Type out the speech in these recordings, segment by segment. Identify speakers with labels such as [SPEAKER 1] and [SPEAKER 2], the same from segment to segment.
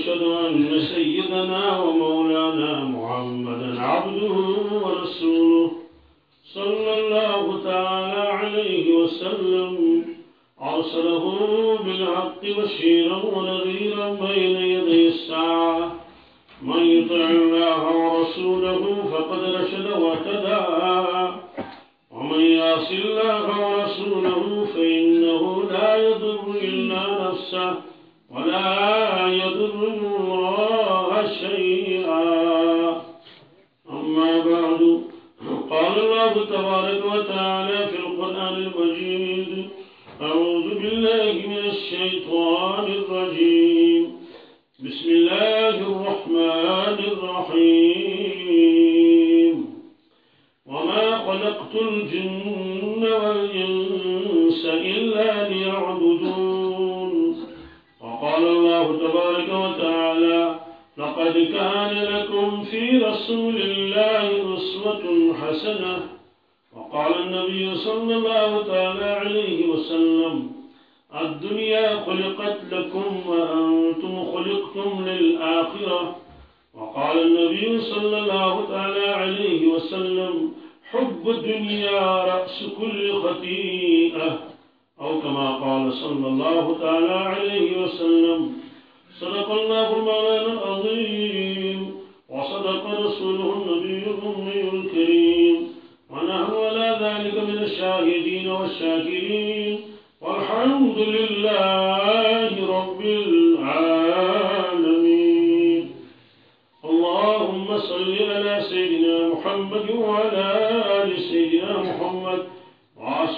[SPEAKER 1] ونشهد أن سيدنا ومولانا محمدا عبده ورسوله صلى الله تعالى عليه وسلم. أرسله بالحق بشيرا ونذيرا بين يدي الساعة. من يطع الله ورسوله فقد رشد واهتدى. ومن يعص الله ورسوله فإنه لا يضر إلا نفسه. ولا يضر الله شيئا. أما بعد قال الله تبارك وتعالى في القرآن المجيد أعوذ بالله من الشيطان الرجيم. بسم الله الرحمن الرحيم. وما خلقت الجن والإنس إلا ليعبدون. وقال الله تبارك وتعالى لقد كان لكم في رسول الله أسوة حسنة. وقال النبي صلى الله تعالى عليه وسلم الدنيا خلقت لكم وأنتم خلقتم للآخرة. وقال النبي صلى الله تعالى عليه وسلم حب الدنيا رأس كل خطيئة. أو كما قال صلى الله تعالى عليه وسلم صدق الله المولانا العظيم وصدق رسوله النبي الأمي الكريم. ونحن على ذلك من الشاهدين والشاكرين. والحمد لله رب العالمين. اللهم صل على سيدنا محمد وعلى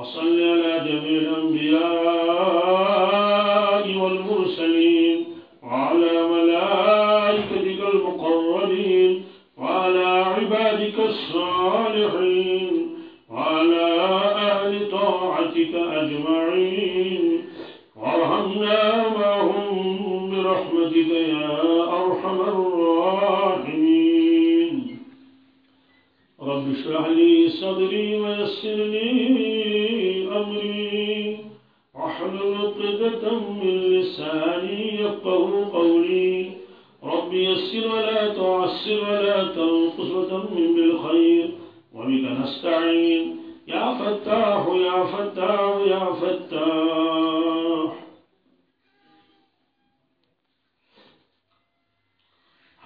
[SPEAKER 1] وصل على جميع الأنبياء والمرسلين وعلى ملائكتك المقربين وعلى عبادك الصالحين وعلى أهل طاعتك أجمعين. وارحمنا معهم برحمتك يا أرحم الراحمين. رب اشرح لي صدري ويسر لي واحلل عقدة من لساني يفقه قولي. رب يسر ولا تعسر ولا تنقص وتمم بالخير وبك نستعين. يا فتاح يا فتاح يا فتاح.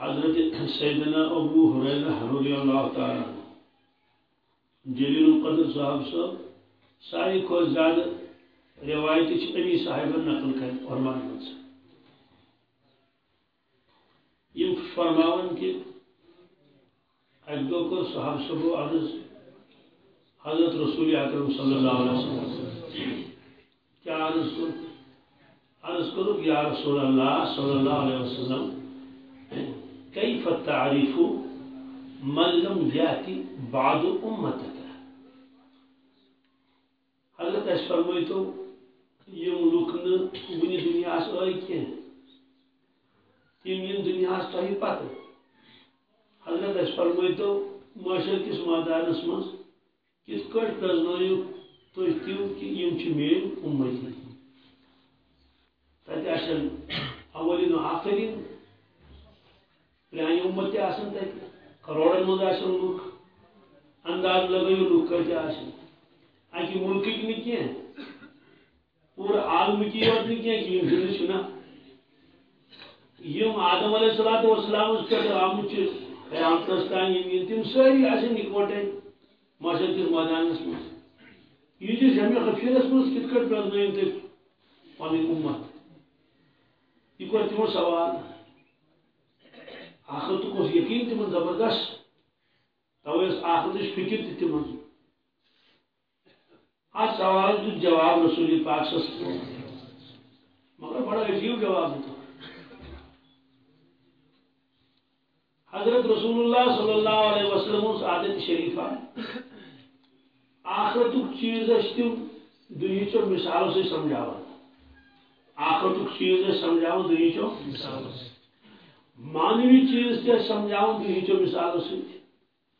[SPEAKER 1] حضرت سیدنا ابو حریرہ رضی اللہ تعالیٰ جلیل القدر صاحب صاحب ساری کو زیادہ روایت ابھی صاحبن نقل کر فرمان من یم فرماون کہ اک دو کر صاحب صبح عرض حضرت رسول اکرم صلی اللہ علیہ وسلم۔ کیا عرض کر عرض کرو یا رسول اللہ صلی اللہ علیہ وسلم۔ كيف تعرف من لم يأتي بعد أمتك حضرت اس فرمائیتو یم لوک ونی دنیا آئی کی تم یم دنیا تہ پتہ حضرت اس فرمائیتو معاشر کس مادانس مز کس کٹ پرزنو تھی تم کہ یم میری امتی تتہ آسن اولین و آخرین پرانی امت تہ آسن تتہ کروڑن مز آسن لوک انداز لگیو لوک کتہ آسن اکہ ملکک نی کی پورا عالمکی یوت نی کی یم ہند چھنا یم آدم علیہ الصلوۃ والسلام پہ آمت قیامتس تان یم تم ساری آسن اکوٹے معاشر کس میدانس مز یہ جمع خفیرس مز کت کٹ پرزن تھی پن امت۔ یہ کور تمو سوال؟ آخرت کو یقین تم زبردست۔ توے آخرت فکر تہ تم ات سوال دیت جواب رسول پاک صلی مگر بڑا عجیب جواب دیتا حضرت رسول اللہ صلی اللہ علیہ وسلم اس عادت شریفہ آخرت چیز تم دنچو مثالوں سے سمجھاوا آخرت چیز سمجھاؤ دنچو مانوی چیز تہ سمجھاؤ دنچو مثالوں سے۔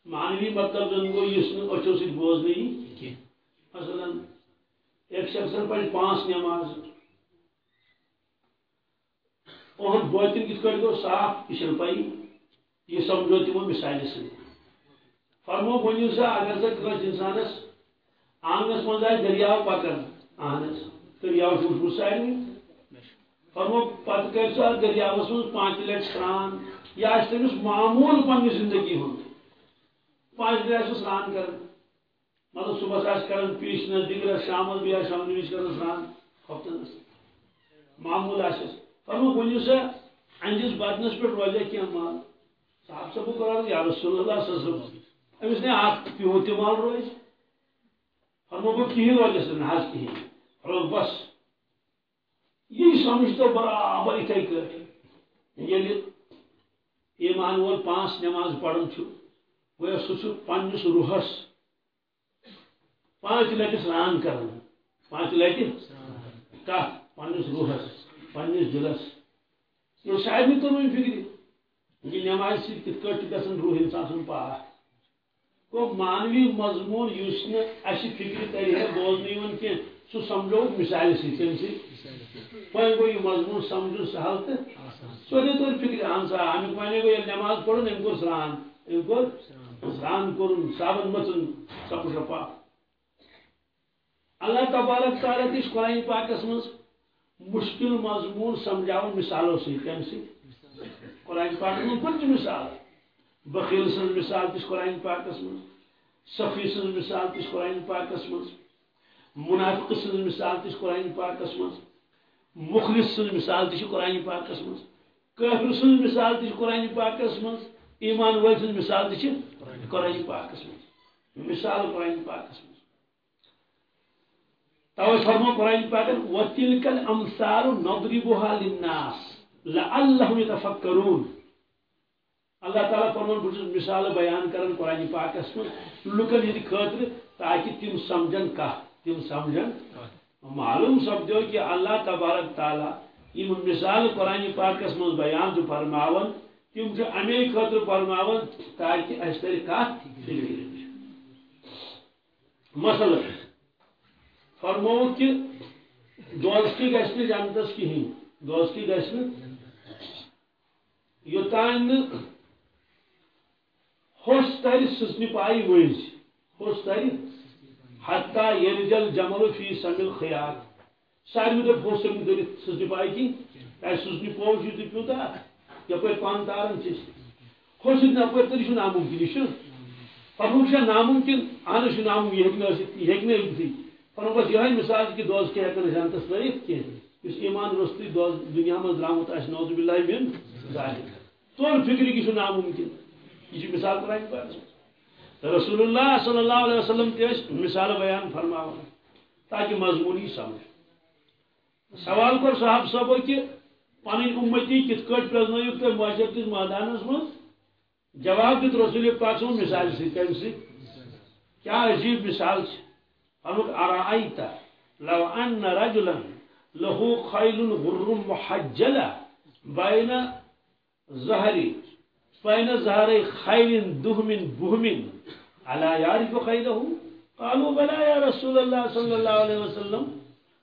[SPEAKER 1] مانوی مطلب زن گو اس اچھو سے بوز نہیں۔ مثلا ایک شخص پڑھ پانچ نماز۔ اور بوتن کت گو صاف یہ پائی۔ یہ سمجھو تمو مثال سی فرمو ونیو سا اگر سا کس انسانس آنگنس من آئے دریاو پکن اہن دریاو چھ سارے فرمو پتہ کر سا دریاوس من پانچ لٹ سران۔ یا تمس معمول پنہ زندگی ہند پانچ لٹ سران کر۔ مطلب صبح آس کر پیشن دگرس شام بھی شام وز کر سران ہفتن معمول آس فرمو ونیو سا انجس بدنس پہ روزہ کی مال۔ صاحب سب قرار یا رسول اللہ صلی اللہ علیہ وسلم۔ امس نے آپ پیو تہ مال روز فرمو بہ کہین روز نہ حس کہین فرمو بس۔ یہ سمجھ تو برابر اتھے کر۔ یل ایمان وول پانچ نماز پڑھن چھ وہ سہ پنس روحس۔ پانچ لٹہ سران کرن پانچ لٹہ کت پنس روحس پنس دلس یہ شاید نہیں ترمین فکری یہ نماز سی کت گھن روح انسان سن پاک کو مانوی مضمون اس اس فکر تری ہے بوزن کی سہ سمجھو، مثال سی کم سی۔ وی گو یہ مضمون سمجھو، سہل تو سوری طور فکر اہن ہاں سا امیک ونے گو یہ نماز پڑھن ام کور سران ام کور سران کورن صابن مچن سب شفا اللہ تبارک تعالیٰ تس قرآن پاکس مز مشکل مضمون سمجھاؤ مثالوں سے کم سی قرآن پاک میں کچھ مثال۔ بخیل سن مثال کس قرآن پاک من صفی سن مثال کس قرآن پاک من منافق سن مثال کس قرآن پاک من مخلص سن مثال تش قرآن پاک من کافر سن مثال تش قرآن پاک من ایمان ول سن مثال تش قرآن پاک من مثال قرآن پاک من تو فرمو قرآن پاک وتلك الامثال نضربها للناس لعلهم يتفكرون۔ اللہ تعالیٰ فرمان بہت مثال بیان کرن، قرآن پاکس من لکن یہ خاطر تاکہ تم سمجھن کا، تم سمجھن۔ معلوم سپدو کہ اللہ تبارک تعالیٰ یم مثال قرآن پاکس من بیان تو فرماون، تم جو امی خاطر فرماون تاکہ اس تر کت مثلا فرمو کہ دوستی گھس جنتس کہین دوستی گھس یوتان ہوش تر سسنی پائی مز ہوش تر حتہ یلجل جمل فی سمل خیال۔ سارے دپ ہوش تر دلت سسنی پائی کی۔ سسنی پوش یہ پیوتا یپ پان تارن چھ ہوش نپر تر یہ ناممکن یہ پنہ ناممکن اہن یہ نام یہ ہیکہ یہ ہیکہ پنہ بس یہ مثال کہ دوست کیا ہیکن جنتس لائف کی اس ایمان رستی دوست دنیا میں درامت آس نوز باللہ من طور فکر کی ناممکن یہ مثال قرآن پاک رسول اللہ صلی اللہ علیہ وسلم تیس مثال بیان فرما تاکہ مضمونی سمجھ سوال کر صاحب صاحب کہ پن امتی کت کٹ پرزنو تو معاشر کس میدانس من جواب دیت رسول پاک سن مثال سی کم سی کیا عجیب مثال فرمک ارائیتا لو أن رجلا له خیل غر محجلہ بین زهري بين زهري خيل دهم بهم. ألا يعرف خيله؟ قالوا بلى يا رسول الله صلى الله عليه وسلم.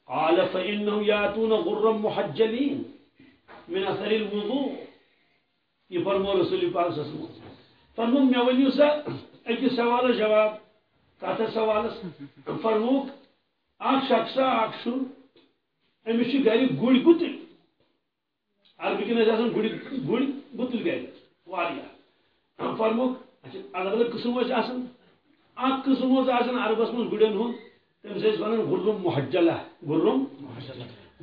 [SPEAKER 1] قال فإنهم يأتون غرا محجلين من أثر الوضوء. يفرمو رسول الله صلى الله عليه وسلم. فرمو ميا ونيو سا اكي سوال جواب؟ كاتا سوال فرموك اخ شخصا اخ شو امشي غير گوڑ گتل عربی کن آسان گڑ گتل گھر واریاہ. فرموک اچھا الگ الگ قسم آسان اکھ قسم آسان عربس من گڑن ہند تمس ٲسۍ ونان گُرم محجلہ. گُرم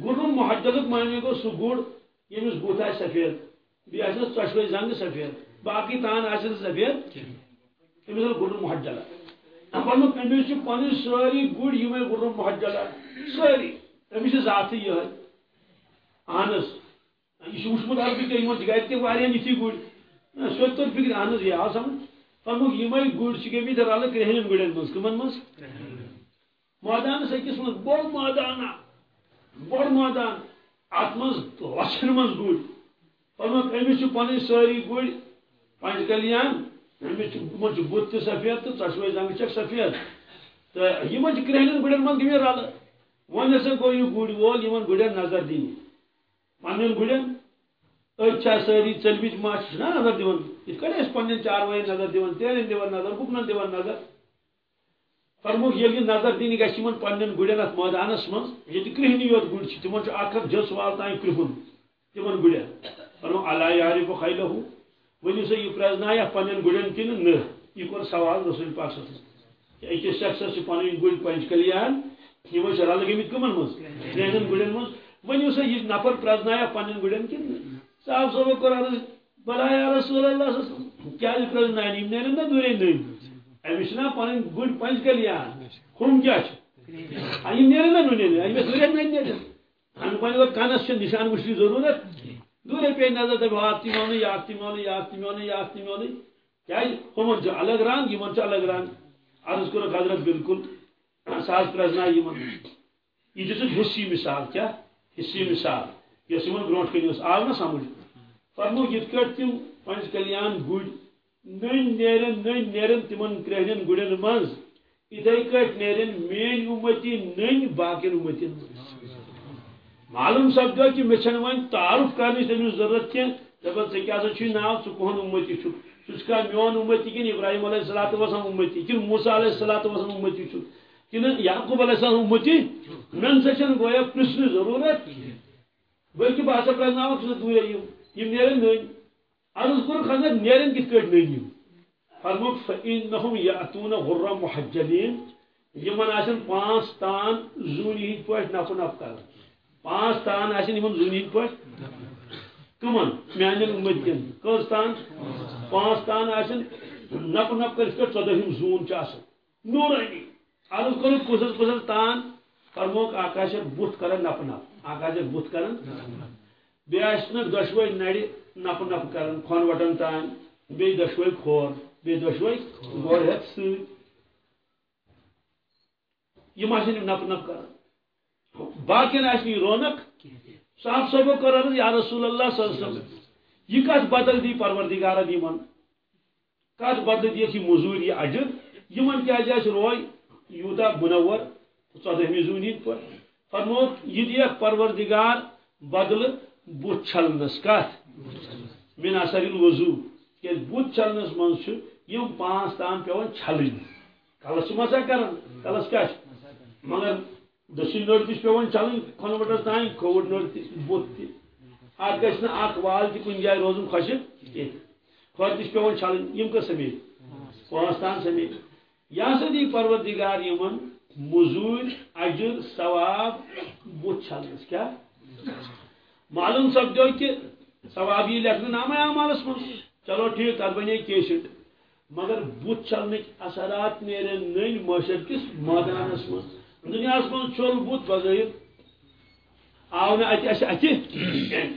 [SPEAKER 1] گُرم محجلُک معنی گوٚو سُہ گُر ییٚمِس یعنی بُتھ آسہِ سفید. بیٚیہِ آسٮ۪س ژۄشوے زنٛگہٕ سفید. باقٕے تان آسہِ نہٕ سفید تٔمِس گوٚو محجلہ. فرمُت أمِس چھِ پنٕنۍ سٲری گُرۍ یِمے گُرم محجلہ. سٲری أمِس چھِ ذاتٕے یِہے اہن حظ یہِ چھُ وٕچھمُت عربی تہِ یِمن چھِ گرِ تہِ واریاہن یِتھی گُرۍ سیوٚد توٚر فِکرِ اہن حظ یہِ آو سمجھ فرمُک یِمے گُرۍ چھِ گٔمٕتۍ رلہٕ کرٛہنٮ۪ن گُرٮ۪ن منٛز کٕمن منٛز مٲدانس أکِس منٛز بوٚڑ مٲدانا بوٚڑ مٲدان اتھ منٛز لچھن منٛز گُرۍ فرموک أمِس چھِ پنٕنۍ سٲری گُرۍ پنج کلیان. أمِس چھِ یِمن چھُ بُتھ تہِ سفید تہٕ ژۄشوے زنٛگہٕ چھکھ سفید تہٕ یِمن چھِ کرٛہنٮ۪ن گُرٮ۪ن منٛز گٔمٕتۍ رلہٕ وۄنۍ ہسا گوٚو یہِ گُرۍ وول یِمن گُرٮ۪ن نظر دِنہِ پننٮ۪ن گُرٮ۪ن أتھۍ چھا سٲری ژٔلمٕتۍ ما چھِنا نظر دِوان یِتھ کٔنۍ أسۍ پننٮ۪ن چاروایَن نظر دِوان تیرٮ۪ن دِوان نظر گُپنن دِوان نظر فرموک ییٚلہِ یہِ نظر دِنہِ گژھِ یِمن پننٮ۪ن گُرٮ۪ن اتھ مٲدانس منٛز ییٚتہِ کرٛہنی یوت گُرۍ چھِ تِمن چھُ اکھ اکھ جس وال تام کرٛہُن تِمن گُرٮ۪ن فرموک اللہ یارِ بہٕ خیلہ ہُہ ؤنِو سا یہِ پرٛزنایا پننٮ۪ن گُرٮ۪ن کِنہٕ نہ یہِ کوٚر سوال رسول پاک صٲب أکِس شخصس چھِ پنٕنۍ گُرۍ پنج کلیان یِم ٲسۍ رلہٕ گٔمٕتۍ کٕمن منٛز کرٛہنٮ۪ن گُرٮ۪ن منٛز ؤنِو سا یہِ نفر پرٛزنایا پننٮ۪ن گُرٮ۪ن کِنہٕ نہ صاحب صٲبو کوٚر عرض بلا یا رسول اللہ کیٛازِ پرٛزناین یِم نیرن نا دوٗرے نٔنۍ أمِس چھِنا پنٕنۍ گُرۍ پنج کلیان ہُم کیا یہ نیرے نا نیرے أمِس دوٗرے نیرن اَمہِ پنٛنہِ کنس چھِ نِشان وٕچھنٕچ ضروٗرت دوٗرے پیٚیہِ نظر دَپہِ ہاتھ تہِ میونٕے یہِ اکھ تہِ میونٕے یہِ اکھ تہِ میونٕے یہِ اکھ تہِ میونٕے کیٛازِ ہُمن چھُ الگ رنگ۔ یِمن چھُ الگ رنگ عرض کوٚرُکھ حضرت بالکل سُہ حظ پرٛزناے یِمن یہِ دِژٕکھ حِصی مثال کیٛاہ حِصی مثال۔ یۄس یِمن برونٛٹھ کَنہِ ٲس آو نا سمجھ فرموک یِتھ کٲٹھۍ تِم کلیان گُرۍ نٔنۍ نیرن نٔنۍ نیرن تِمن کرٛہنٮ۪ن گُرٮ۪ن منٛز۔ اِتھے کٲٹھۍ نیرن میٲنۍ اُمتی نٔنۍ باقین اُمتین معلوم سپدو کہ مےٚ چھنہٕ وۄنۍ تعارُف کرنٕچ تٔمِس ضروٗرت کینٛہہ دپان ژےٚ کیٛاہ سا چھُے ناو ژٕ کُہُنٛد اُمتی چھُکھ ژٕ چھُکھا میون اُمتی کِنہٕ ابراہیم علیہ الصلاتُ وسلام اُمتی کِنہٕ موسا علیہ الصلاتُ وسلام اُمتی چھُکھ کِنہٕ یعقوب علیہ السلام اُمتی مےٚ نسا چھنہٕ گویا پرژھنٕچ ضروٗرت بلکہِ بہٕ ہسا پرٛزناوکھ ژٕ دوٗرے یِم یِم نیرن نٔنۍ عرض کوٚرُکھ حضرت نیرن کِتھ کٲٹھۍ نٔنۍ یِم فرموک فإنهم یأتون غرا محجلین یمن آسن پانٛژھ تان زوٗنہِ ہٕنٛدۍ پٲٹھۍ نفہٕ نفہٕ کران پانٛژھ تان آسن یمن زوٗنہِ ہٕنٛدۍ پٲٹھۍ کٕمن میانٮ۪ن اُمتین تان؟ پانٛژھ تان آسن نفہٕ نفہٕ کٔرِتھ پٲٹھۍ ژۄدہِم نورانی عرض کوٚرُکھ کُس حظ تان فرموک اکھ آسہِ بُتھ کران نفہٕ نفہٕ اکھ آسہِ بُتھ کران بیٚیہِ آسنکھ دۄشوے نرِ وٹن تان. بیٚیہِ دۄشوے کھور. بیٚیہِ دۄشوے گۄڈ ہٮ۪تھ سۭتۍ یہ آسن نپ نپ کر باقین آس یہ رونق صاحب صاحب کر عرض، یا رسول اللہ صلی اللہ علیہ وسلم۔ یہ کت بدل دی پروردگارن یمن کت بدل دیکھ یہ مزور یہ اجر یمن کیا جائے روے یوتا منور ژۄدہمہِ زوٗنہِ پٲٹھۍ فرموک یہِ دِیکھ پروردگار بدل بُتھ چھلنس کتھ من اثر الوضوٗ۔ تِکیٛازِ بُتھ چھلنس منٛز چھُ یِم پانٛژھ تان پیٚوان چھلٕنۍ کلس مسا کران کلس کیٛاہ مگر دٔچھِنۍ نٔر تہِ چھِ پیوان چھلٕنۍ کھۄنوٹس تانۍ کھووُر نٔر تہِ بُتھ تہِ اتھ گژھِ نہٕ اکھ وال تہِ کُنہِ جایہِ روزُن خۄشِک کینٛہہ کھۄر تہِ چھِ پیوان چھلٕنۍ یِم کٔژ سمیت پانٛژھ تان سمیت یہِ ہسا دی پروردگار یِمن مزوٗرۍ اجر، ثواب بُتھ چھلنس کیٛاہ معلوم سپدیو کہِ ثواب یی لیکھنہٕ نامے اعمالس منٛز چلو ٹھیٖک تتھ بنے کیشٹ مگر بُتھ چھلنٕکۍ اثرات نیرن نٔنۍ معاشر کِس مٲدانس منٛز دنیا من چل بت بظاہر آو نا اتہ اتہ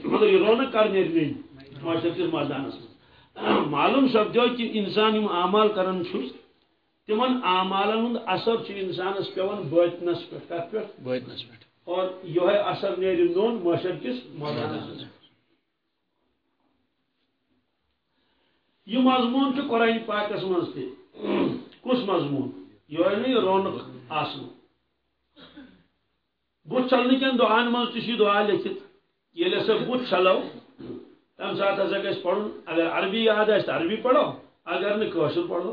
[SPEAKER 1] مگر یہ رونق کر نیر نہیں معاشر کس میدانس من معلوم سپدو کہ انسان یم اعمال کران تمن اعمالن ہند اثر انسانس پیوان باطنس پہ کت پہ
[SPEAKER 2] باطنس پہ.
[SPEAKER 1] اور یہ اثر نیر نون معاشر کس؟ میدانس من یہ مضمون قرآن پاکس مز تہ کس مضمون؟ یہ رونق آسن بت چھلنے کن دعان من تھی دعا لکھت. یل ہسا بت چھلو تم سات ہسا گھس پڑھن اگر عربی یاد آس عربی پڑھو. اگر نشر پڑھو.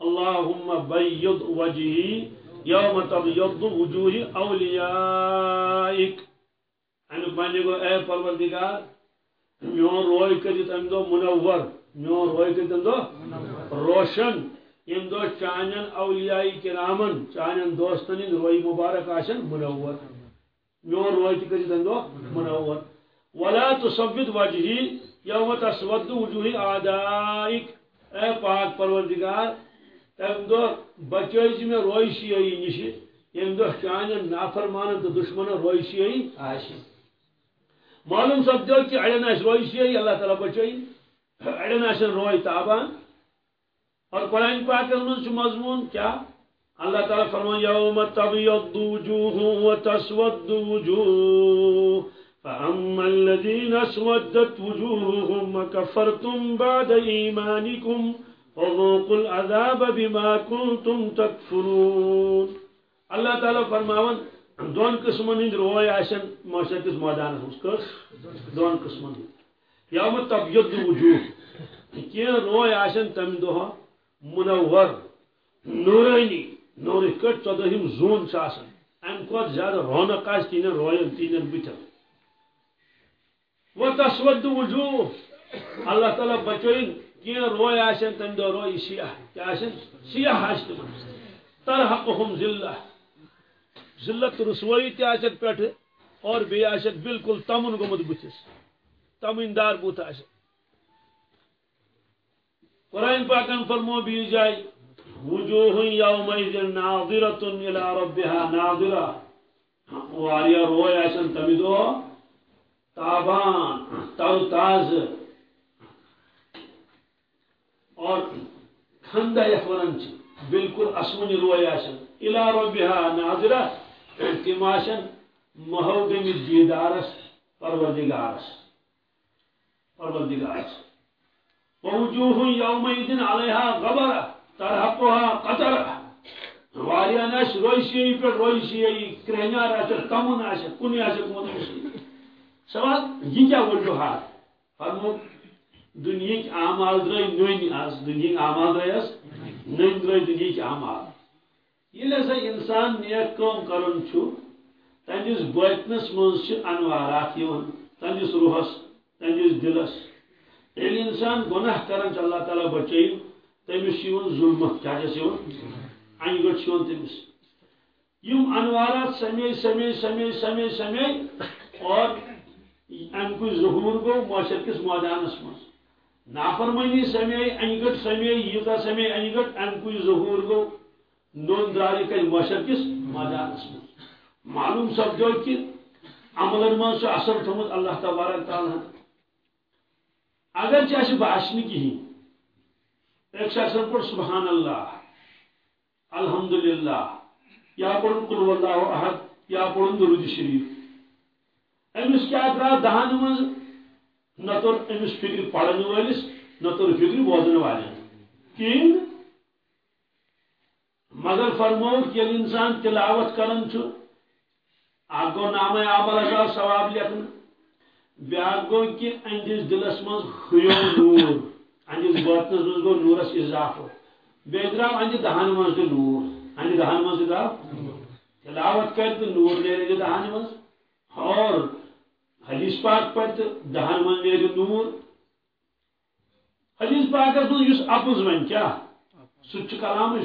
[SPEAKER 1] اللہم بید وجہی یوم تبید وجوہ اولیائک. امیک معنی گو، اے پروردگار، میون روی کٔرِتھ امہِ دۄہ منور. میون روی کٔرِتھ امہِ دۄہ روشن. ییٚمہِ دۄہ چانٮ۪ن اولیائی کرامن چانٮ۪ن دوستن ہٕنٛدۍ روی مبارک آسن منور. میون کٔرِتھ امہِ دۄہ منور ولا تصبت وجهی یوم تسود وجوہ اعدائک. اے پاک پروردگار تمہِ دۄہ بچٲیزِ مےٚ روی شیٲیی نِش ییٚمہِ دۄہ چانٮ۪ن نافرمانن تہٕ دُشمنن روی شیٲیی آسہِ معلوم سپدو کہ اڑین آس روی شیٲیی اللہ تعالیٰ بچٲیی اڑین آسن روی تابان. اور قرآن پاک من مضمون کیا؟ اللہ تعالیٰ فرمان یوم تبیض وجوہ وتسود وجوہ فأما الذين اسودت وجوههم وكفرتم بعد إيمانكم فذوقوا العذاب بما كنتم تكفرون۔ اللہ تعالیٰ فرماون دون قسمن ہند روی آسن معاشر کس میدان کس دون قسمن ہند یوم تبیض وجوہ کی روی آسن تم دہ منور نورانی نور کٹ ژۄدہم زون آسان امہ کھۄتہٕ زیادٕ رونق آسہِ تہندین روین تہندین بتن و تسود وجوہ. اللہ تعالیٰ بچوین کی روی آسن تمہ دہ روی سیاہ کیا آسن سیاہ آس تم ترحقهم ذلہ. ذلت رسوئی تہ آسن پٹھ اور بیٚیہِ آسن بالکل تمن گوٚمُت بٕتھِس تمن دار بُتھ آسن قرآن پاکن فرمو بی جائے وجوه يومئذ ناظرة إلى ربها ناظرة. وعليها رويا عشان تبدو تعبان تاو تاز. اور خندہ یفورن چی بالکل اسمن رواية عشان. إلى ربها ناظرة. تماشن محو من جيدارس پروردگارس. پروردگارس. ووجوه يومئذ عليها غبره ترهقها قطرة واریان آس روشی پہ روشی کرہنیار آس کمن آس کن آس کمت سوال یہ کیا وجوہات فرمو دنیا اعمال درائے نن آز دنیا اعمال درائے آز نن درائے دنیا اعمال. یل ہسا انسان نیک کام کرن چھو تہندس بوتنس مز انوارات تہندس روحس تہندس دلس یل انسان گناہ کران اللہ تعالیٰ بچے تمس ظلم کیا ان گٹ تمس یم انوارات سمے سمے سمے سمے سمے اور امک ظہور گو معاشر کس میدانس مز نافرمانی سمے ان گٹ سمے یوتا سمے ان گٹ امک ظہور گو نون دراری کر معاشر کس میدانس مز معلوم سپدو کہ عملن من اثر تھومت اللہ تبارک تعالیٰ۔ اگر چاہے باش کہین ایک شخص پڑ سبحان اللہ، الحمدللہ، یا پڑھ قلو اللہ احد، یا پڑھ درود شریف۔ امس کیا درا دہن مز نہ تر امس فکر پڑھن ولس نہ تر فکر بوزن والن کہین مگر فرمو کہ انسان تلاوت کرن چھ گو نام عمل ثواب لکھن بیاکھ گو کہ اہندس دلس من خیو نور۔ اہندس باطنس من گو، نورس اضافہ بیٚیہِ درٛاو اہندِ دہن منٛز تہِ نور۔ اہندِ دہن منٛز تہِ درٛاو تلاوت کر تو نور نیرِ دہن منٛز۔ اور حدیث پاک پتہ دہن منٛز نیرِ نور۔ حدیث پاکس منٛز یُس اپُز وۄنۍ کیٛاہ سُہ تہِ چھُ کلامٕے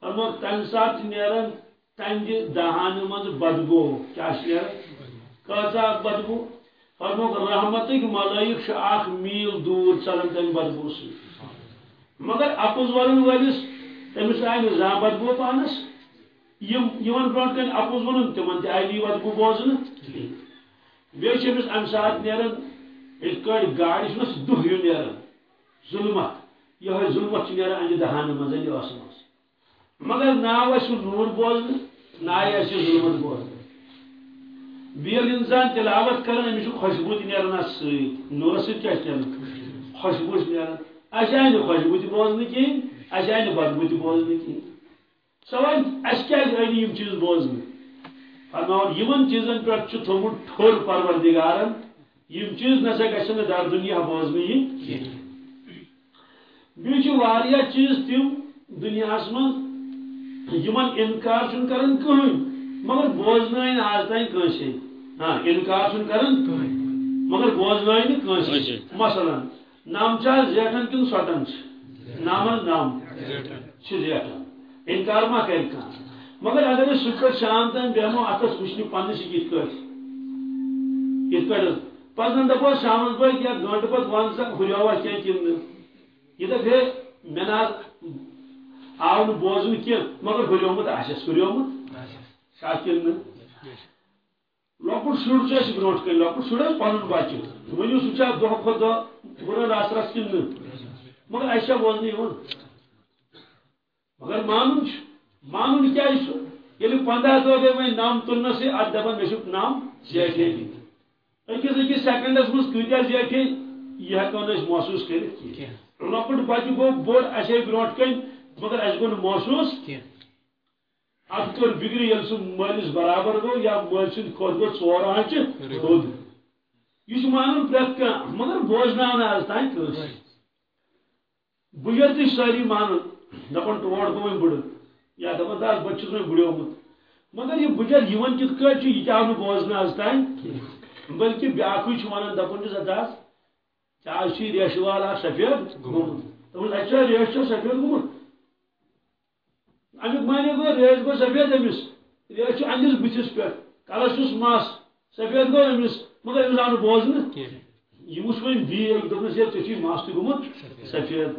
[SPEAKER 1] فرمو تمہِ ساتہٕ چھِ نیران تہندِ دہانہِ منٛز بدبو۔ کیٛاہ چھِ نیران بدبو؟ فرموک رحمتک ملائک اخ میل دور چلان تم بدبو سی۔ مگر اپز ون ولس تمس آئی زان بدبو پانس یمن کن اپز ون تمن تہ آئی بدبو بوزن۔ بیس ام سات نیران اس کڑ گاڑی چھ دہ ہیو نیران ظلمت یہ ظلمت نیران انجہ دہان مز مگر نا نور بوزن نا ظلمت بوزن۔ بیل انسان تلاوت کران امس خوشبو تہ نیران ات ست نورس ست کیا نیران خوشبو نیران اس آئی خوشبو تہ بوزن کہین اس آئی بدبو تہ بوزن کہین سوال اس کیا آئی یم چیز بوزن فرماون یمن چیزن پہ تھومت ٹھور پروردگارن، یم چیز نسا گھن در دنیا بوزن یہ بیٚیہِ چیز تم دنیا من یمن انکار کران کہین مگر بوزن آز تین کنسے ہاں انکار کران مگر بوزن کنس مثلا نام چاہ زیٹن کن سٹن نام۔ نام زیٹن انکار ما کر مگر اگر اس سکر شام تین بیمو اتس وچنی پانس کت کٹ پتہ دپو شام پہ یا گنٹ پتہ ون سا ہریوا کی کن یہ دپے مے نا آو بوزن کی مگر ہریومت آسس ہریومت کن لۄکُٹ شُر چھُ اَسہِ برونٛٹھ کَنۍ لۄکُٹ شُر حظ پَنُن بَچہِ ؤنِو سُہ چھا دۄہ کھۄتہٕ دۄہ ہُران اثرس کِنہٕ نہٕ مگر اَسہِ چھا بوزنہٕ یِوان مگر مانُن چھُ۔ مانُن کیٛازِ چھُ ییٚلہِ پنٛداہ دۄہ گٔے وۄنۍ نام تُلنَسٕے اَتھ دَپان مےٚ چھُ نام زیٹھے أکِس أکِس سیکنڈس منٛز کۭتیاہ زیٹھے یہِ ہٮ۪کو نہٕ أسۍ محسوٗس کٔرِتھ کینٛہہ لۄکُٹ بَچہِ گوٚو بوٚڑ اَسے برونٛٹھ کَنۍ مگر اَسہِ گوٚو نہٕ محسوٗس کینٛہہ ات کر بگری یل سہ مالس برابر گو یا مال سند کھوت گو ژور آنچہ تھود یہ مان پریت کھانا مگر بوزنا آز تین کنس بجر تہ ساری مان دپان ٹوٹ گو بڑ یا دپان دس بچس وی بڑیومت مگر یہ بجر یہ کت کٹ یہ آو بوزنا آز تین بلکہ بیاکھے ونان دپان دس ژےٚ ریشہِ وال اکھ سفید گوٚمُت دوٚپُن اَسہِ چھا ریش سفید گوٚمُت امیک معنی گو ریش گو سفید امس ریش اندس بتس پہ کلس مس سفید گو امس مگر امس آو بوزن یہ وچ وی بیگ دپنس یہ ٹھیک مس تہ گومت سفید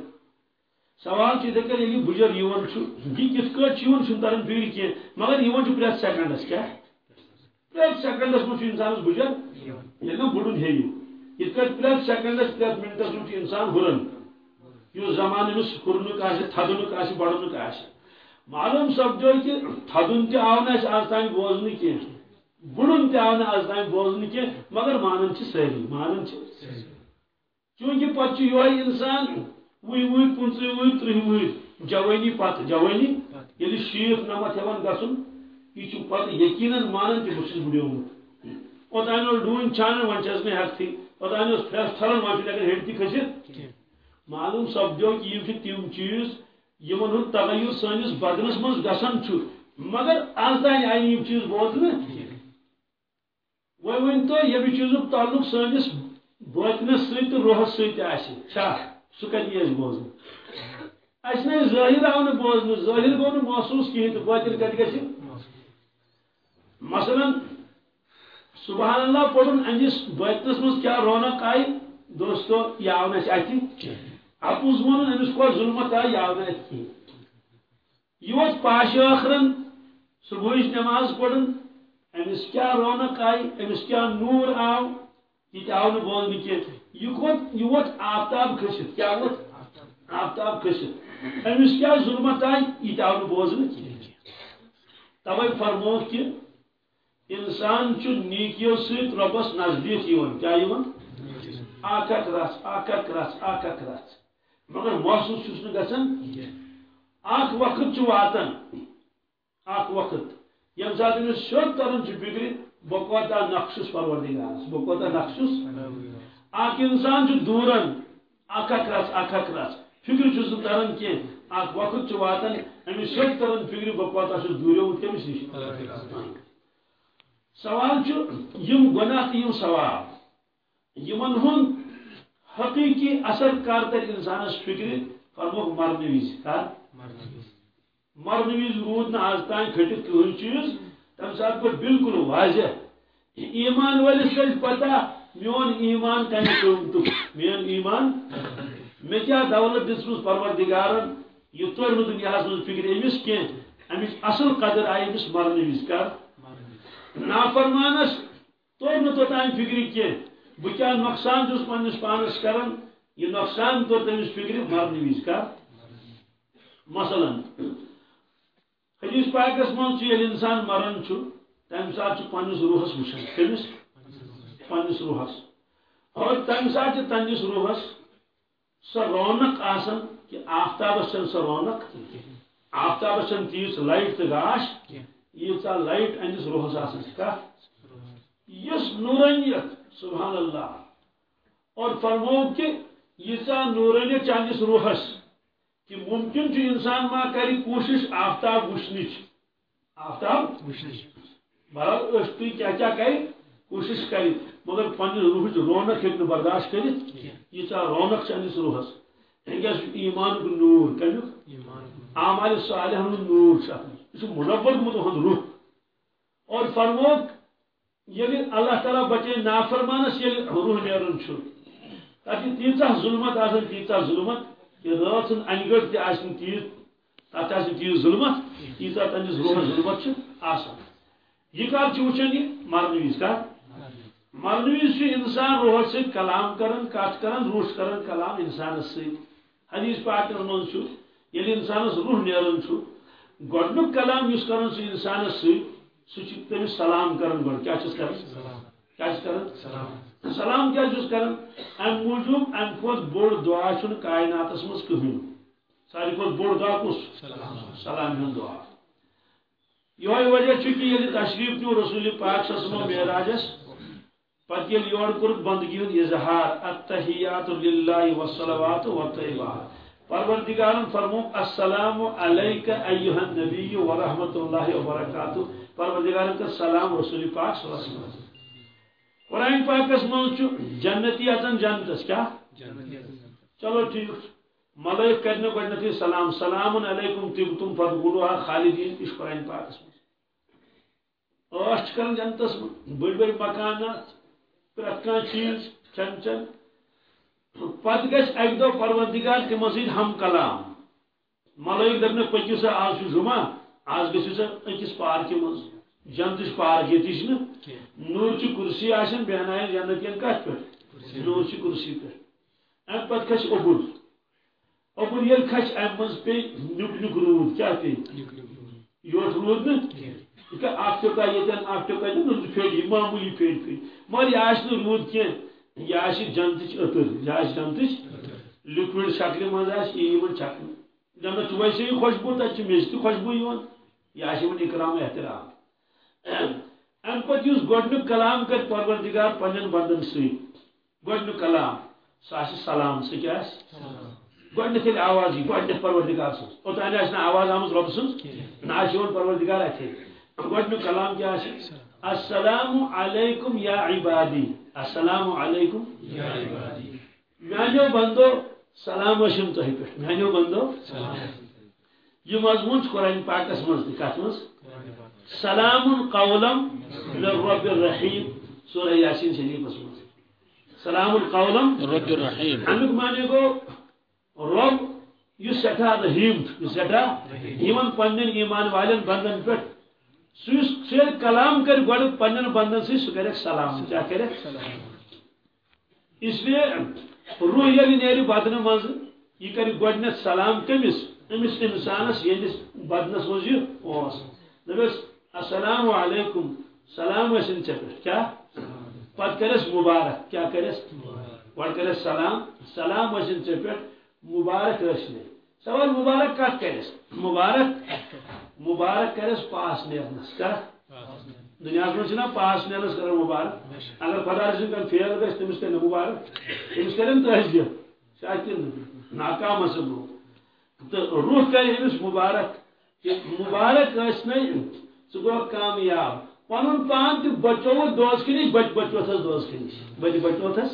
[SPEAKER 1] سوال چھ دکر یلی بجر یون چھ یہ کس کٹ یون چھ ترن فکر کی مگر یون چھ پرت سیکنڈس کیا پرت سیکنڈس مچ انسانس بجر یہ نہ بڑن ہے یہ کٹ پرت سیکنڈس پرت منٹس مچ انسان ہرن یہ زمان امس ہرنک آس تھدنک آس بڑنک آس معلوم سپدو کہ تھدن تہ آو نا آز تین بوزن کی بڑن تہ آو نا آز تین بوزن کی مگر مانن چھ سہی مانن چونکہ پتہ یہ انسان، وی وی پنچہ وی ترہ وی جوانی پتہ جوانی یل یعنی شیخ نمت ہیوان گسن یہ پتہ یقیناً مانن کہ بس بڑیومت اوتان ڈون چھان ون چھس میں ہیکتھی اوتان فرس تھلان ون چھ ہیڈ تہ کھسِتھ معلوم سپدو کہ یہ تم چیز یمن ہند تغیر سنس بدنس من گسان مگر آز تین آئی یہ چیز بوزن وی ون تو یہ چیز تعلق سنس بوتنس ست روحس ست سہ کتہ بوزن اس نا ظاہر آو نا بوزن ظاہر گو نا محسوس کہین تو بوتل کت گھ مثلا، سبحان اللہ پڑھن اندس بوتنس من کیا رونق آئی دوستو، یہ آو نا اتہ۔ اپوز ون امس کو ظلمت آئی یاد کی یہ پاش آخرن صبح نماز پڑھن امس کیا رونق آئی امس کیا نور آو یہ آو نا بولنے کی یہ ووت آفتاب کھست کیا ووت آفتاب کھست امس کیا ظلمت آئی یہ آو نا بوزن کی توے فرمو کہ انسان نیکیو ست ربس نزدیک کیا اکھ اکھ رس اکھ اکھ رس اکھ اکھ رس مگر محسوس چھس نہ گژھان اخ وقت چھ واتان اخ وقت۔ یم سات امس شوق تران چھ بگڑ بکوتا نقشس پروردگارس بکوتا نقشس۔ اخ انسان چھ دورن۔ اخ اخ رس اخ اخ رس فکر چھس نہ تران کی اخ وقت چھ واتان امس شوق تران فکر بکوتا چھ دوریو کمس نش سوال چھ یم گناہ یم ثواب یمن ہند حقیقی اثر کر تر انسانس فکر فرموک مرن وز کر مرن وز رود نا آز تان کھٹت کہین چیز؟ تم سات گو بالکل واضح۔ ایمان ولس گز پتہ میون ایمان کن قیمت میون ایمان؟ مے کیا دولت دسمس پروردگارن یہ تور نو دنیا من فکر امس کی امس اصل قدر آئی امس مرن وز کر نافرمانس تور نو توتان فکر کی بہ نقصان چھس پنس پانس کران یہ نقصان تو تمس فکر مرنے وز کر مثلا حدیث پاکس من یل انسان مران تمہ سات پنس روحس وچان کمس پنس روحس اور تمہ سات تنس روحس سو رونق آسان کہ آفتابس چھ سو رونق آفتابس چھ تیس لائٹ تو گاش یہ لائٹ اندس روحس آسان کت یس نورانیت سبحان اللہ۔ اور فرمو کہ یہ نورانی چانس روحس کہ ممکن چھ انسان ما کری کوشش آفتاب وچنچ آفتاب وچنچ بہرحال اس تھی کیا کیا کری کوشش کر مگر پنہ روح رونق ہیک برداشت کرت یہ رونق چنس روحس ونکس ایمان نور کمیک اعمال صالح نور یہ منور گوت روح۔ اور فرموک یل اللہ تعالیٰ بچے نافرمانس یعنی یل روح نیرن تاکہ تیژہ ظلمت آسان تیژہ ظلمت، کہ رات سن انگڑ تہ تیز تک تیز ظلمت تیژہ تنس روح ظلمت آسان. یہ کر وچان یہ مرن وز کر مرن وز انسان روح ست کلام کران کت کران روح کران کلام انسانس ست حدیث پاک من یل یعنی انسانس روح نیران گۄڈنیُک کلام اس کران سہ انسانس ست سہ تمس سلام کران گۄڈ کیا چھس کران کیا چھس کران سلام۔ سلام کیا چھس کران ام موجوب ام کھوت بوڑ دعا چھن کائناتس مز کہین ساری کھوت بوڑ دعا کس؟ سلام۔ ہن دعا۔ یہ وجہ چھ کہ یل تشریف نیو رسول پاک وسلم معراجس پتہ یل یور کورت بندگی ہند اظہار التحیات للہ والصلوات والطیبات پروردگارن فرمو، السلام علیک ایها النبی ورحمۃ اللہ وبرکاتہ۔ پروردگار کا سلام رسول پاک صلی اللہ علیہ وسلم۔ قرآن پاک پاکس من جنتی اچان جنتس کیا؟ چلو ٹھیک۔ ملائک کرنے گۄڈنیتھٕے سلام سلام علیکم تم تم خالدین یہ قرآن پاک پاکس من ٲٹھ کران جنتس من بٔڑۍ بٔڑۍ مکانات پرٛٮ۪تھ کانٛہہ چیٖز کھٮ۪ن چٮ۪ن پتہٕ گژھِ اکہِ دۄہ پروردگار سۭتۍ ہم کلام۔ ملائک دپنکھ پٔکِو سا آز چھُ جمعہ آز گھو سا اکس پارکہ مز جنتچ پارک یہ نور چہ کرسی آن بہن جنت کن کت پہ نور چہ کرسی پہ ام پتہ کھس اوبر اوبر یل کھس ام مز پہ نیک نیک رود کیا پہ یوٹ رود۔ نا۔ اخ ٹوکا یتن ٹوکا پھیٹ یہ معمولی پھیٹ پھیٹ مگر یہ آس رود کی یہ جنتچ اتر یہ جنتچ لکوڈ شکل مز یہ شکل جنت ویسے ہی خوشبو تک میز تہ خوشبو یہ اکرام احترام ام پتہ اس گۄڈنیُک کلام کر پروردگار پنن بندن سی گۄڈنیُک کلام سہ سلام سہ کیا گۄڈنیتھ ییٚلہِ آواز یی گۄڈنیتھ پروردگار سٕنٛز اوٚتانۍ آسہِ نہٕ آواز آمٕژ رۄبہٕ سٕنٛز نہ آسہِ یِوان پروردگار اتھے گۄڈنیُک کلام کیا آسہِ السلام علیکم یا عبادی السلام علیکم. میانیو بندو سلام ٲسِم تۄہہِ پٮ۪ٹھ میانیو بندو سلام. یہ مضمون قرآن پاکس مز کت مز سلام قولم للرب الرحیم. سورہ یاسین شریف مز سلام القولم رب الرحیم. امیک معنی گو رب یہ سٹھا رحیم یہ سٹھا یمن پنن ایمان والن بندن پہ سہ کلام کر گۄڈ پنن بندن سی سہ کرے سلام، کیا کرے؟ اس لیے روح یل نیرِ بدن مز یہ کر گۄڈنیتھ سلام کمس امس انسانس یلس بدنس مز یہ دپس السلام علیکم، سلام ٲسِن ژےٚ پٮ۪ٹھ کیٛاہ پتہٕ کٔرِس مُبارک کیٛاہ کٔرِس؟ گۄڈٕ کٔرِس سلام سلام ٲسِن ژےٚ پٮ۪ٹھ مُبارک ٲسۍ سوال مُبارک کتھ کٔرِس؟ مُبارک مُبارک کٔرِس، پاس نیرنس کتھ دنیا منٛز پاس نیرنس کران مُبارک۔ اگر خدا رسول کانٛہہ فیل گژھِ تٔمِس کرِ مُبارک۔ تٔمِس کرن تہذیب شاید ناکام اصل روح تو روح کرِ أمِس مُبارک مُبارک ٲسۍ نَے سہ گو کامیاب پن پان تہ بچو دوست نش بچ بچو بچوتھس دوست نش بچ بچوتھس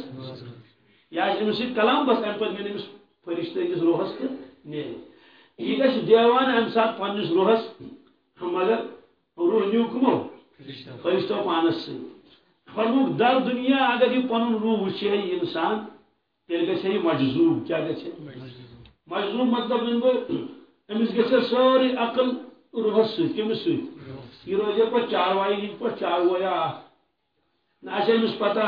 [SPEAKER 1] یا امس سۭتۍ کلام بس۔ ام پتہ نیرِ أمِس فرشتہ أکِس روحس تہٕ نیرِ یہِ گژھِ دیوان امہِ ساتہٕ پننِس روحس مگر روح نیو کمو؟ فرشتو. پانس سۭتۍ فرموک در دنیا اگر یہ پنن روح وچھ ہے انسان تیل گژھِ یہ مجذوب کیا گژھِ مجذوب مطلب ونگو امس گژھِ سٲرٕے عقل روحس سۭتۍ یہ روزے پہ چاروائی پہ چارویا نہ امس پتہ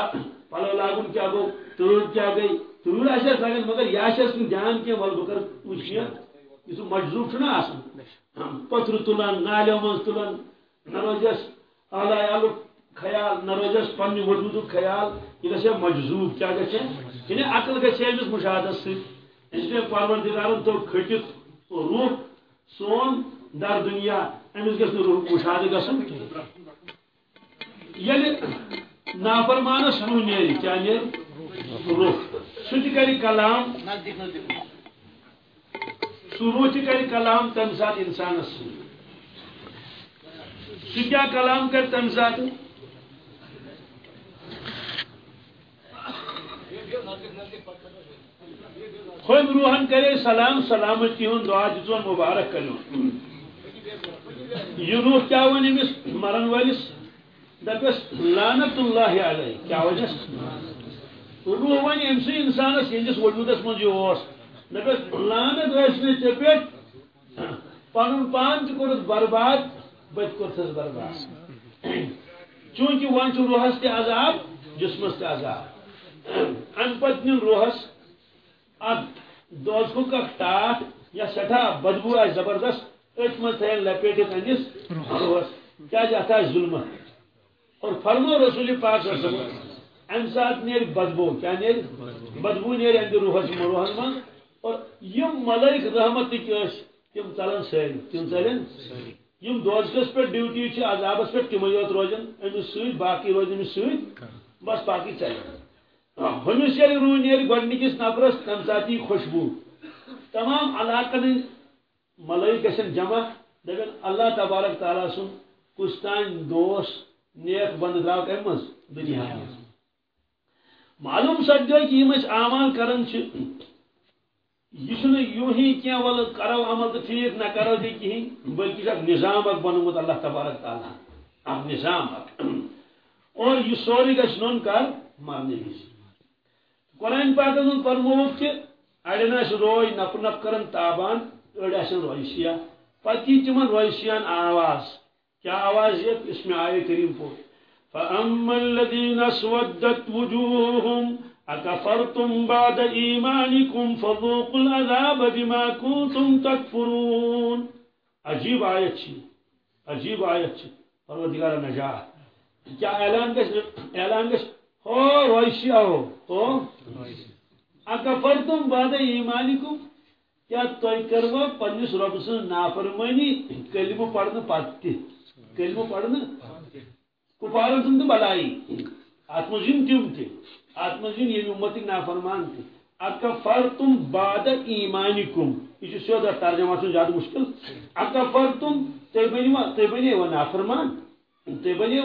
[SPEAKER 1] پلو لاگن کیا گو تر کیا گئی تر آس لگان مگر یہ آس دھیان کی ول بہ کر وچ یہ مجذوب نا آسان پتر تلان نالیو من تلان نہ روزس اعلی خیال نہ روزس پنہ وجود خیال یہ گھے مجذوب کیا گھے یعنی عقل گھے امس مشاہدس اس لیے پروردگارن تو کھٹت روح سون در دنیا امس گھس مشاہدہ گھن یل نافرمانس روح نیری کیا نیر روح سہ کلام شروع تہ کر کلام تمہ سات انسانس سہ کلام کر تمہ سات خود روحن کرے، سلام سلامتی ہند دعا دن مبارک کرو۔ یہ روح کیا ون امس مرن ولس دپس لانت اللہ علیہ۔ کیا وجہ؟ روح ون ام سی انسانس یہندس وجودس مجھ یہ دپس لانت غس نے پن پان تک برباد بت کورس برباد۔ چونکہ ون روحس تہ عذاب، جسمس تہ عذاب۔ ام پتہ نیو روحس دوزک ٹاٹ یا سٹھا بدبو آ زبردست ات من تھین لپیٹت اندس روحس۔ کیا ات ظلم۔ اور فرمو رسول پاک ام سات نیر بدبو، کیا نیر؟ بدبو نیر اند روحس روحن من یم ملائک رحمت تم چلان ساری تم چلن یم دوزکس پہ ڈیوٹی عذابس پہ تمے یوت روزان امس ست باقی روز امس ست بس باقی چلان ہمس ہاں، یل رو نیری گۄڈنِکِس نفرس تمہِ ساتہٕ یی خوشبوٗ۔ تمام علاقن ہٕنٛدۍ ملٲیک گژھن جمع دپن اللہ تبارک تعالیٰ سُنٛد کُس تانۍ دوس نیک بنٛد درٛاو کمہِ منٛز دُنیا۔ منٛز معلوم سپدو کہ یم أسۍ اعمال کران چھِ۔ یہ چھُنہٕ یوٗہی کینٛہہ وَلہٕ کرو عمل تو ٹھیٖک نہ کرو تہِ کِہیٖنۍ بلکہ چھُ نظام اکھ بنومُت اللہ تبارک تعالیٰ اکھ نظام اکھ اور یہ سورُے گژھِ نوٚن کر مرنہٕ وِزِ قرآن پاک فرموک کہ اڑین روی نپ نپ کرن تابان اڑ آن رویشیا پتہ تم رویشیان آواز۔ کیا آواز یہ؟ اس میں آئے کریم پو فأما الذين اسودت وجوههم أكفرتم بعد إيمانكم فذوقوا العذاب بما كنتم تكفرون. عجیب آیت چھ عجیب آیت چھ پروردگار نجات. کیا اعلان گش اعلان گش ہو روشیا ہو ہو؟ اکفرتم بعد ایمانکم کیا تھی کرو؟ پنس رب سن نافرمانی. کلم پڑھنے پتہ کلم پڑھنے کپارن سن تو بلائی. ات مز تم تت مز یم امت نافرمان تہ اکفرتم بعد ایمانکم. یہ سیود ترجمہ سن زیادہ مشکل. اکفرتم تھی بنوا تھی بنے نافرمان. تھی بنے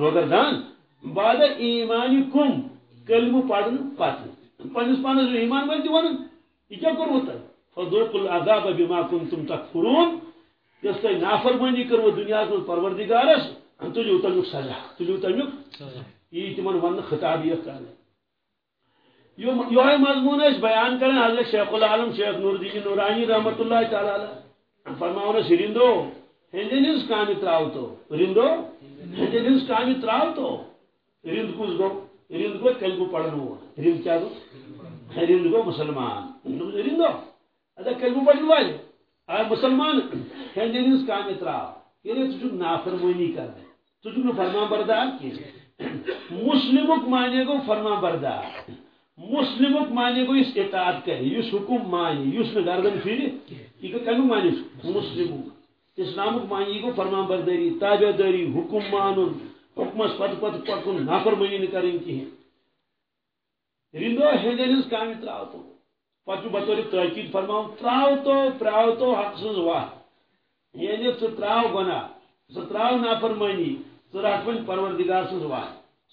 [SPEAKER 1] روگردان. بعد ایمان کم کلم پڑھن پتہ پنس پانس ایمان ول تہ ون یہ کیا کورمت تہ فذوق العذاب بما کنتم تکفرون. یس تہ نافرمانی کرو دنیا من پروردگارس تلیو تمیک سزا. تلیو تمیک یہ تمن ون خطابیت کرنے یہ مضمون بیان کریں، حضرت شیخ العالم، شیخ نور الدین نورانی رحمت اللہ تعالی علیہ۔ فرماؤں رندو ہندین ہز کامہ تراو تو۔ رندو ہندین ہز کامہ تراو تو۔ رند کس گو رند گو تیلگو پڑھن وول رند کیا گو رند گو مسلمان۔ رند ادا تیلگو پڑھن والے آ مسلمان ہندین ہز کامہ تراو یعنی ژٕ چھُکھ نافرمٲنی کران ژٕ چھُکھ نہٕ فرمان بردار کینٛہہ مسلمُک معنی گوٚو فرمان بردار۔ مسلمُک معنی گوٚو یُس اطاعت کرِ یُس حکم مانہِ یُس نہٕ گردن پھِرِ یہِ گوٚو کمیُک معنی چھُ مسلمُک اسلامُک معنی گوٚو فرمان بردٲری تابع دٲری حکم مانُن حکمس پتہ پتہ پکن نافرمانی نہ کریں کہیں رندو ہندین ہز کامہ تراو تو پتہ بطور تاکید فرماؤ تراو یعنی تو پراو تو حق سز واہ یعنی ثہ تراو گناہ ثہ تراو نافرمانی ثہ رٹ پروردگار سز واہ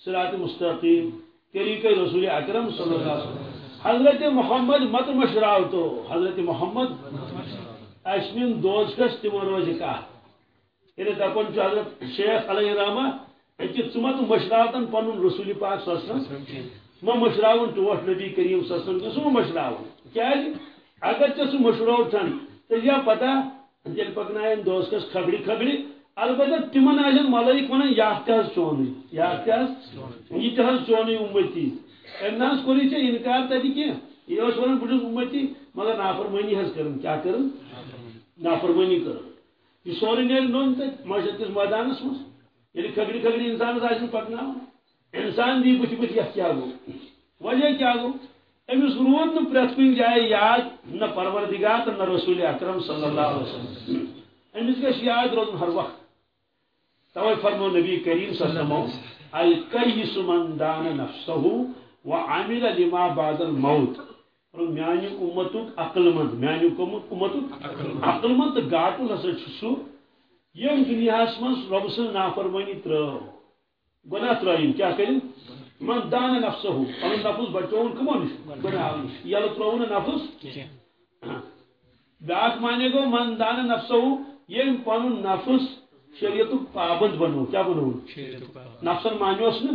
[SPEAKER 1] صراط مستقیم۔ طریقہ رسول اکرم صلی اللہ علیہ وسلم۔ حضرت محمد مت مشراو تو، حضرت محمد اشمین دوز کس تمو روز کا یعنی دپن حضرت شیخ علیہ الرحمہ اکہ ثہ مت مشراوتن پن رسول پاک صلی اللہ علیہ وسلم۔ ما مشراون ٹوٹ نبی کریم صلی اللہ علیہ وسلم سہ مشراون کیا جی؟ اگر ژے سہ مشروتن تیل یا پتہ تیل پکنائن دوستس کھگڑی کھگڑی البتہ تمن آن ملائک ونان یہ تہ چون یہ تہ یہ چون امتی امہ نہ کوری ژے انکار تتہ کی یہ اس ونان امتی مگر نافرمانی کرن کیا کرن نافرمانی کرن یہ سورے نیل نون تت معاشرت کس میدانس مز یعنی کھگڑی کھگڑی انسان آن پکنا انسان دی بت بت یہ کیا گو وجہ کیا گو امس رود نا پریت کن جائے یاد نہ پروردگار نہ رسول اکرم صلی اللہ علیہ وسلم امس گھس یاد روزن ہر وقت توے فرمو نبی کریم صلی اللہ علیہ وسلم الکیس من دان نفسه وعمل لما بعد الموت۔ میانہ امتک عقل مند میانہ امتک عقل مند گاٹل ہسا سہ یم دنیا من رب سن نافرمانی ترو گناہ ترائم کیا کریں من دان نفسه پن نفس بچون کمو نش بناو نش یل ترون نفس؟ بیاکھ مانے گو من دان نفسه یم پن نفس شریعت پابند بنو کیا بنو؟ نفسن مانوس نا؟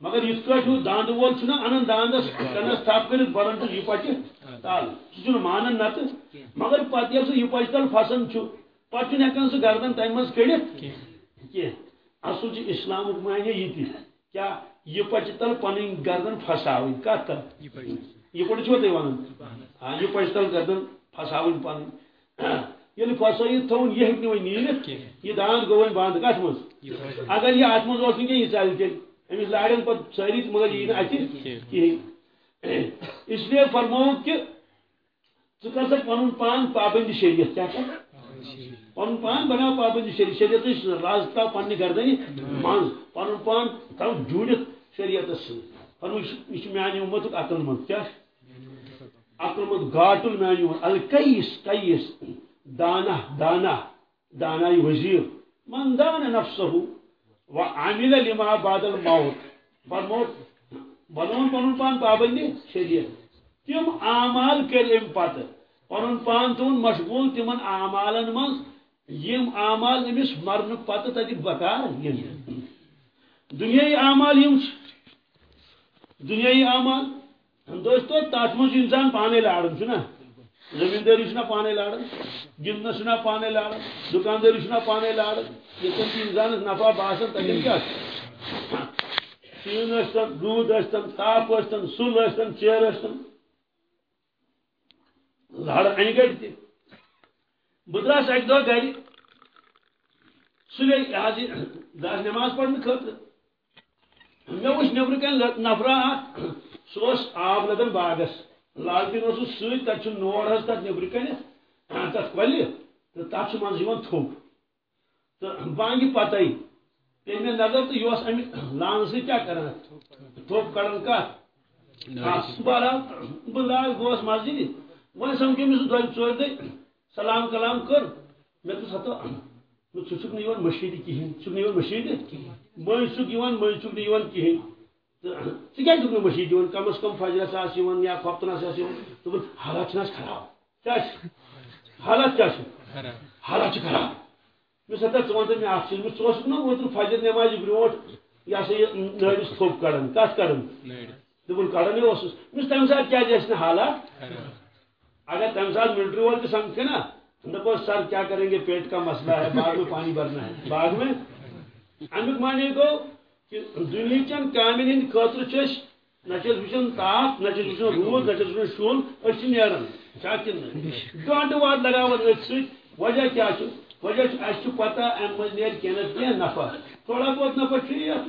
[SPEAKER 1] مگر یہ کٹ داند وول انن داندس کنس تھاپ کرت برن تو یہ تال. سہ مانن نت مگر پتہ یل سہ یہ پچ تل پھسن چھ پتہ ہیکان سہ گردن تمہ مز کڑت کی اصل چھ اسلام معنی یہ کیا یہ پچ تل پن گردن پھساو کت تل یہ پٹ چھو تہ ونان ہاں یہ پچ تل گردن پھساو پن یل پھسائت تھون یہ ہیکہ وۄنۍ نیرت یہ داند گو وۄنۍ بند کت مز اگر یہ ات مز اوس یہ چل تیل امس لاڑن پہ ساری مگر یہ ات کہین اس لیے فرمو کہ ژٕ کر سا پن پان پابندی شریعت کیا کر پن پان بناو پابندی شریعت۔ شریعت راز تاو پنہ گردنی من پن پان تاو جوڑت شریعت سی فرمو یہ میانہ امت عقل مند کیا؟ عقل مند۔ گاٹل میانہ امت الکیس کیس دانا دانا دانا وزیر. من دان نفسه وعمل لما بعد الموت. فرموت بنون پنن پان پابندی شریعت. تم اعمال کر ام پتہ پنن پان تون مشغول تمن اعمالن من. یم اعمال امس مرن پتہ تت بکار یم. دنیای اعمال یم دنیای اعمال؟ دوستو تاتمز انسان پانے لاڑن چھنا زمینداری چھنا پانے لاڑن گندنس چھنا پانے لاڑن دکانداری چھنا پانے لاڑن یتن انسان نفع باسان تتن کیا؟ شین اشتن دود اشتن تاپ اشتن سل اشتن چیر اشتن لڑ این گڑ تہ بہ دراس اکہ دہ گھر سلے یہ نماز پڑھنے خاطر مے وچ نبر کن نفرا سہ آب لگان باغس۔ لالٹین اس ست تک نور تک نبر کن تک کلہ تو تک مز تھوپ۔ تو بانگہ پتہ یل مے نظر تو یہ ام لان سی کیا کران؟ تھوپ کڑان کت بہرحال بہ لاگ گوس مسجد۔ وۄنۍ سمکھے مےٚ دۄیہِ ژورِ دۄہہِ سلام کلام کٔر۔ مےٚ دوٚپ ہتو ژٕ چھُکھ نہٕ یِوان مٔشیٖدِ کِہیٖنۍ ژٕ چھُکھ نہٕ یِوان مٔشیٖدِ۔ مٔنٛزۍ چھُکھ یِوان مٔنٛزۍ چھُکھ نہٕ یِوان کِہیٖنۍ۔ تہٕ ژٕ چھُکھ نہٕ مٔشیٖد یِوان کم از کم فجرس آس یِوان یا خۄفتنس آس یِوان دوٚپُن حالات چھِنہٕ خراب کیٛاہ چھِ حالات کیٛاہ چھِ حالات چھِ خراب مےٚ سا ژٕ وَن تہٕ مےٚ اکھ چیٖز مےٚ ژٕ اوسُکھ اوترٕ فجر نٮ۪مازِ برونٛٹھ یہِ ہسا یہِ نٲرِس تھوٚپ کڑان کتھ کڑان دوٚپُن کڑان ہے اوسُس مےٚ تمہِ ساتہٕ کیٛازِ ٲسۍ نہٕ حالات؟ اگر تم ساتھ ملٹری والے سمجھے نا دپو سر کیا کریں گے؟ پیٹ کا مسئلہ ہے باغ میں پانی بھرنا ہے۔ باغ میں امیک معنی گو کہ دنیا چن کامن ہند خاطر نہ وچن تاپ نہ وچن رود نہ وچن شول اس نیران چاکن گانٹ واد لگاون ات ست وجہ کیا چھ وجہ چھ اس پتہ ام مز نیر کینت کین نفع. تھوڑا بہت نفع چھ یت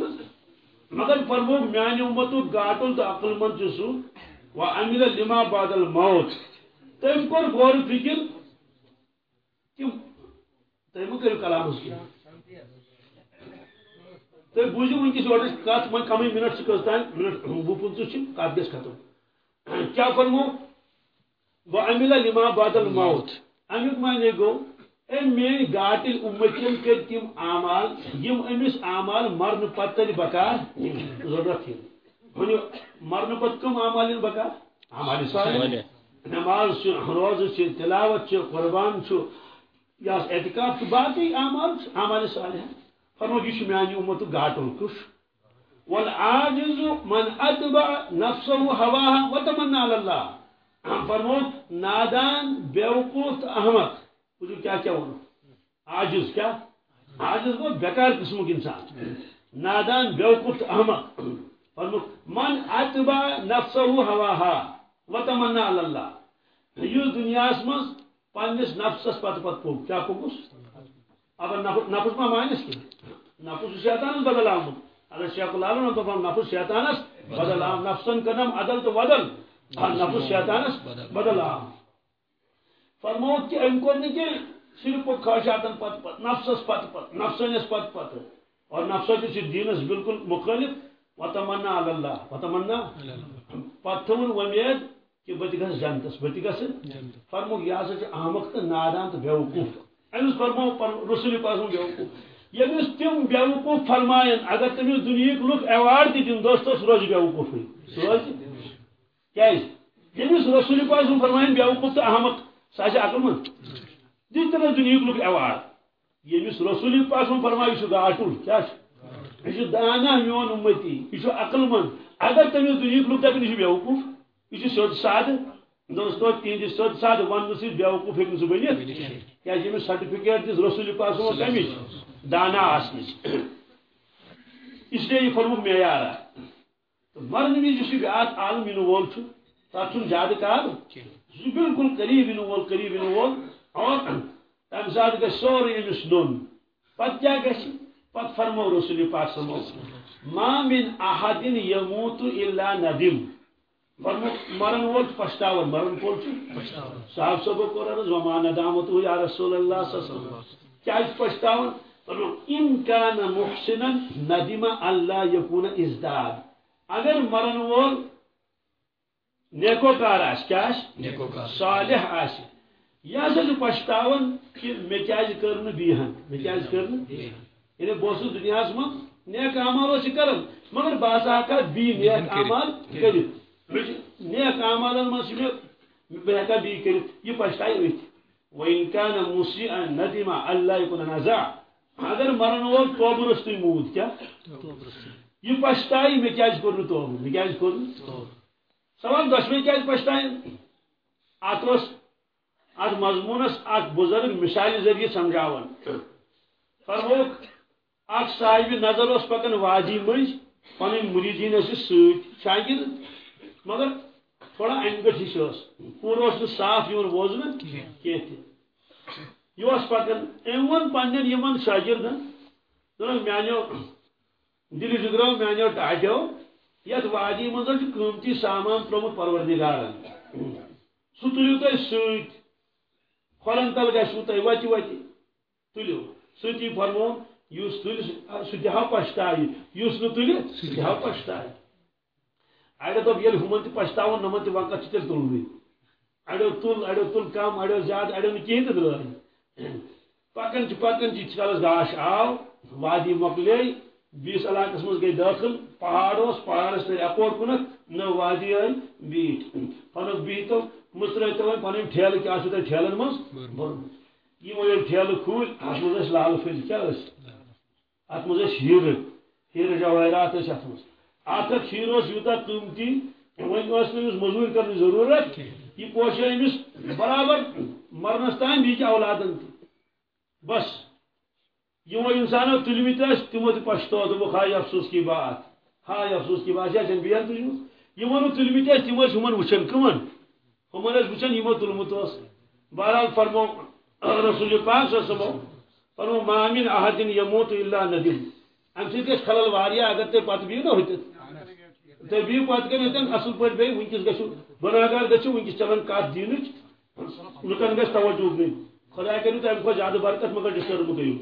[SPEAKER 1] مگر فرمو میانہ امتو گاٹل تو عقل مند چھ سو۔ وعمل لما بعد الموت۔ تم کور غور فکر تم تم کرو کلام اس کی۔ تھی بوزو ونکس یور کت وی کم منٹ کس تان منٹ وہ پنچہ کت گھس ختم کیا فرمو؟ وہ املا لما بادل موت امیک معنی گو اے میری گاٹل امتین کر تم اعمال یم امس اعمال مرن پتہ بکار ضرورت مرن پتہ کم اعمال بکار؟ اعمال صالح نماز روز تلاوت قربان یا اعتکاف باقی اعمال اعمال صالح فرمو یہ جی میانہ امت گاٹل کش۔ والعاجز من اتبع نفسه هواها وتمنى على الله فرمو نادان بیوقوف احمق وجو کیا کیا ونو عاجز کیا؟ عاجز کو بیکار قسم کے انسان۔ نادان بیوقوف احمق فرمو من اتبع نفسه هواها وتمنى وتمنا اللہ۔ اس دنیا مز پنس نفسس پتہ پتہ پوک۔ کیا پوکس اگر نفس ما مانس کی نفس شیطانس بدل آمت اگر شیخ العالم دپان نفس شیطانس بدل آم نفسن کنم عدل تو بدل نفس شیطانس بدل آم فرمو کہ ام کو کہ صرف خواہشاتن پت پت نفسس پت پت نفسنس پت پت اور نفس دینس بالکل مخالف وتمنا اللہ وتمنا پتہ ومید کہ بہ گھس جنتس بہ گھس فرمو یہ ہسا احمق تو نادان تو بیوقوف امس فرمو رسول پاس بیوقوف یمس تم بیوقوف فرمائن اگر تمس دنیک لوگ ایوارڈ تہ دن دوستو سہ روز بیوقوفی سہ روز کیاز یمس یعنی رسول پاک فرمائن بیوقوف تو احمق سہ عقل مند دن تمس دنیک لوگ ایوارڈ۔ یعنی یمس رسول پاک فرمائن یہ گاٹل کیا یہ دانا میون امتی، یہ عقل مند اگر تمس دنیک لوگ دپن یہ بیوقوف یہ سیود سادہ دوستو تہندس سیود سادہ ون سی بیوقوف ہیکن سہ بنت کیا سرٹیفکیٹ دس رسول پاک کمچ دانا آسن اس لیے یہ فرمک معیار مرن وز بیاات عالم ان وول تر زیادہ کال سہ بالکل قریب ان وول قریب ان وول اور تمہ سات گھر سورے امس نون پتہ کیا گھس پتہ فرمو رسول پاک فرمو ما من احد يموت الا ندم مرن وول پشتاون مرن کول صاحب وما ندامت یا رسول اللہ صلی اللہ علیہ وسلم. کیا پشتاون؟ ان کان محسنا ندیم اللہ یکون ازداد. اگر مرن وول نیکو کار آس کیا صالح آس یہ ہسا پشتاون کہ کر نہ بیہن مے کیاز کر نہ یعنی بہت دنیا من نیک اعمال اس کرن؟ مگر باسا کا بی نیک اعمال کرت نیک اعمال من سے بہ ہکا بی کرت یہ پشتائی ہوئی وَإِن كَانَ مُسِيئًا نَدِمَ أَلَّا يَكُونَ نَزَعَ اگر مرن وول توبہ رستی مود کیا یہ پشتائی میں کیا کور توبہ میں کیا کور سوال دشویں کیا پشتائیں ات ات مضمونس اخ بزرگ مثال ذریعہ سمجھاون فرموک اخ صاحب نظر اس پکن وادی مز پن مریدین اس ست شاگرد مگر تھوڑا انگٹ ہش پور صاف یون بوزن کی یہ پکان ام ون پن شاگردن دن میانو دل جگرو میانو ٹاٹو یت وادی مز قیمتی سامان ترومت پروردگارن سہ تلو تھی ست کھولن تل گھو تھی وتہ وتہ تلو ستی فرمون اس تل سہ دہا پشتائے اس نا تل سہ دہا پشتائے اڑو دپ یل ہمن تہ پشتاون نمن تہ وقت تیل تلنی اڑو تل اڑو تل کم اڑو زیادہ اڑو نہ کہین تہ پکن پکن چلس گاش آو وادی مکلے بیس علاقس مز گئی داخل پہاڑ اس پہاڑس تر اپور کنک نو وادی آئی بیٹ۔ پنک بیتو مسترائیتو وی پنم ٹھیل کیا سو تر ٹھیلن مز؟ یہ وہ ٹھیل کھول مز اس لال فل کیا اس؟ ات مز اس ہیر ہیر جواہرات اس ات مز۔ ات ہیر اس یوتا قیمتی وۄنۍ ٲس نہٕ أمِس مٔزوٗرۍ کَرنٕچ ضروٗرت یہِ پوشے أمِس برابر مرنس تام بیٚیہِ اولادن تہِ بس۔ یمو انسانو تلمت تمو تہ پشتو دوپک ہائے افسوس کی بات۔ ہائے افسوس کی بات۔ یہ بیان تجمت یمو نو تلمت تم ہمن وچن کمن۔ ہمن وچن یمو تلمت بہرحال فرمو رسول پاک صلی اللہ فرمو ما من احد يموت الا ندم ام سید گژھِ خلل واریاہ اگر تُہۍ پتہٕ بِہِو نا ہوتِتھ بِہِو پتہٕ ہوتٮ۪ن اَصٕل وٕنکٮ۪س گژھِو گۄناہگار گٔژھِو وٕنکٮ۪س چلان کَتھ دیٖنٕچ لُکن توجہ دِنۍ خدا کرو تمہ زیادہ برکت مگر ڈسٹرب کرو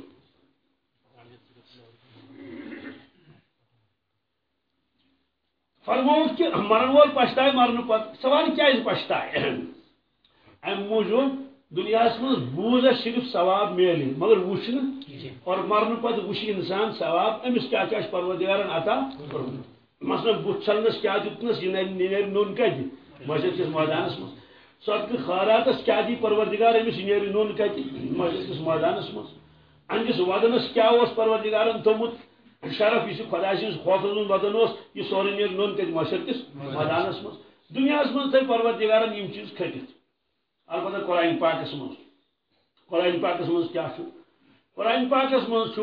[SPEAKER 1] فرمو کہ مرن وول پشتائے مرن پت سوال کیا پشتائے ام موجود دنیا من بوز صرف ثواب میلی مگر وچن اور مرن پت وش انسان ثواب امس کیا کیا پروردگارن عطا مثلا بت چھلنس کیا جی، دتنس یہ جی، نون کت جی؟ مسجد کس میدانس من صدقہ خاراتس کیا دی پروردگار امس نیری نون کت مسجد کس میدانس مز انجس ودنس کیا اس پروردگارن تھومت شرف یہ خدا سن خوف ودن اس۔ یہ سورے نیر نون کت مسجد کس میدانس مز دنیا من تھی پروردگارن یم چیز کھٹت البتہ قرآن پاکس مز قرآن پاکس مز کیا قرآن پاکس مز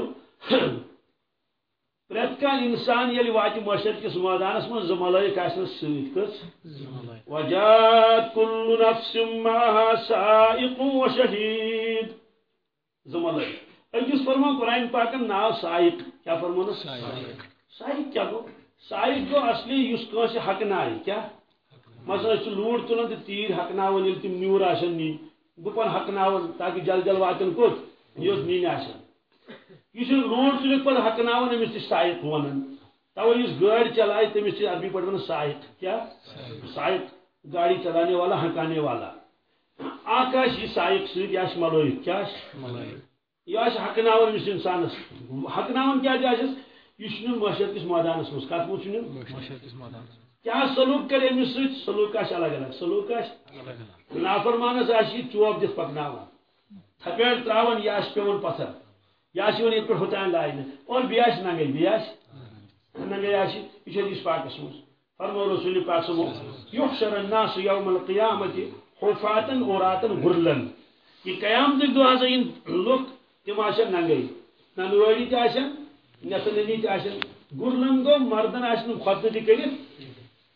[SPEAKER 1] پریت کان انسان یل وات مشرق کس میدانس من زٕ ملائک آسن ست کس وجات كل نفس معها سائق وشهيد زٕ ملائک أکِس فرمان قرآن پاکن ناو سائق. کیا فرمان سائق. سائق. کیا گو سائق گو اصلی یس کٲنٛسہِ حقنایہِ کیا؟ مثلا أسۍ چھِ لوٗر تُلان تہٕ تیٖر حقناوان ییٚلہِ تِم نیوٗر آسن نِنۍ گُپن حقناوان تاکہِ جل جل واتن کوٚت یوٚت نِنۍ آسن یہ روڈ تلک پہ ہکنان امس سائق ونان توے اس گاڑی چلائے تمس عربی پہ ون سائق کیا سائق گاڑی چلانے والا ہکانے والا۔ آکاش یہ سائق ست ملائک کیا یہ حقناون امس انسانس۔ حقناون کیا آسس یہ معاشرت کس میدانس مز کت مجھ کیا سلوک کر امس ست سلوک آس الگ الگ۔ سلوک آس نافرمانس آس یہ چوب دت پکناون تھپیڑ تراون یہ آس پیون پتھر۔ یہ آس یوان یہ ہوتان لائن۔ اور بیٚیہِ آسہِ ننگے بیٚیہِ آسہِ ننگے آسہِ یہ چھُ حدیث پاکس منٛز فرمو رسول پاک سمو یحشر الناس یوم القیامت حفاتن اوراتن غرلن یہ قیامتک دۄہ ہسا ین لُکھ تم آسن ننگے ننوٲڑی تہِ آسن نٮ۪صننی تہِ آسن غرلن گوٚو مردن آسہِ نہٕ خۄدنہٕ تہِ کٔرِتھ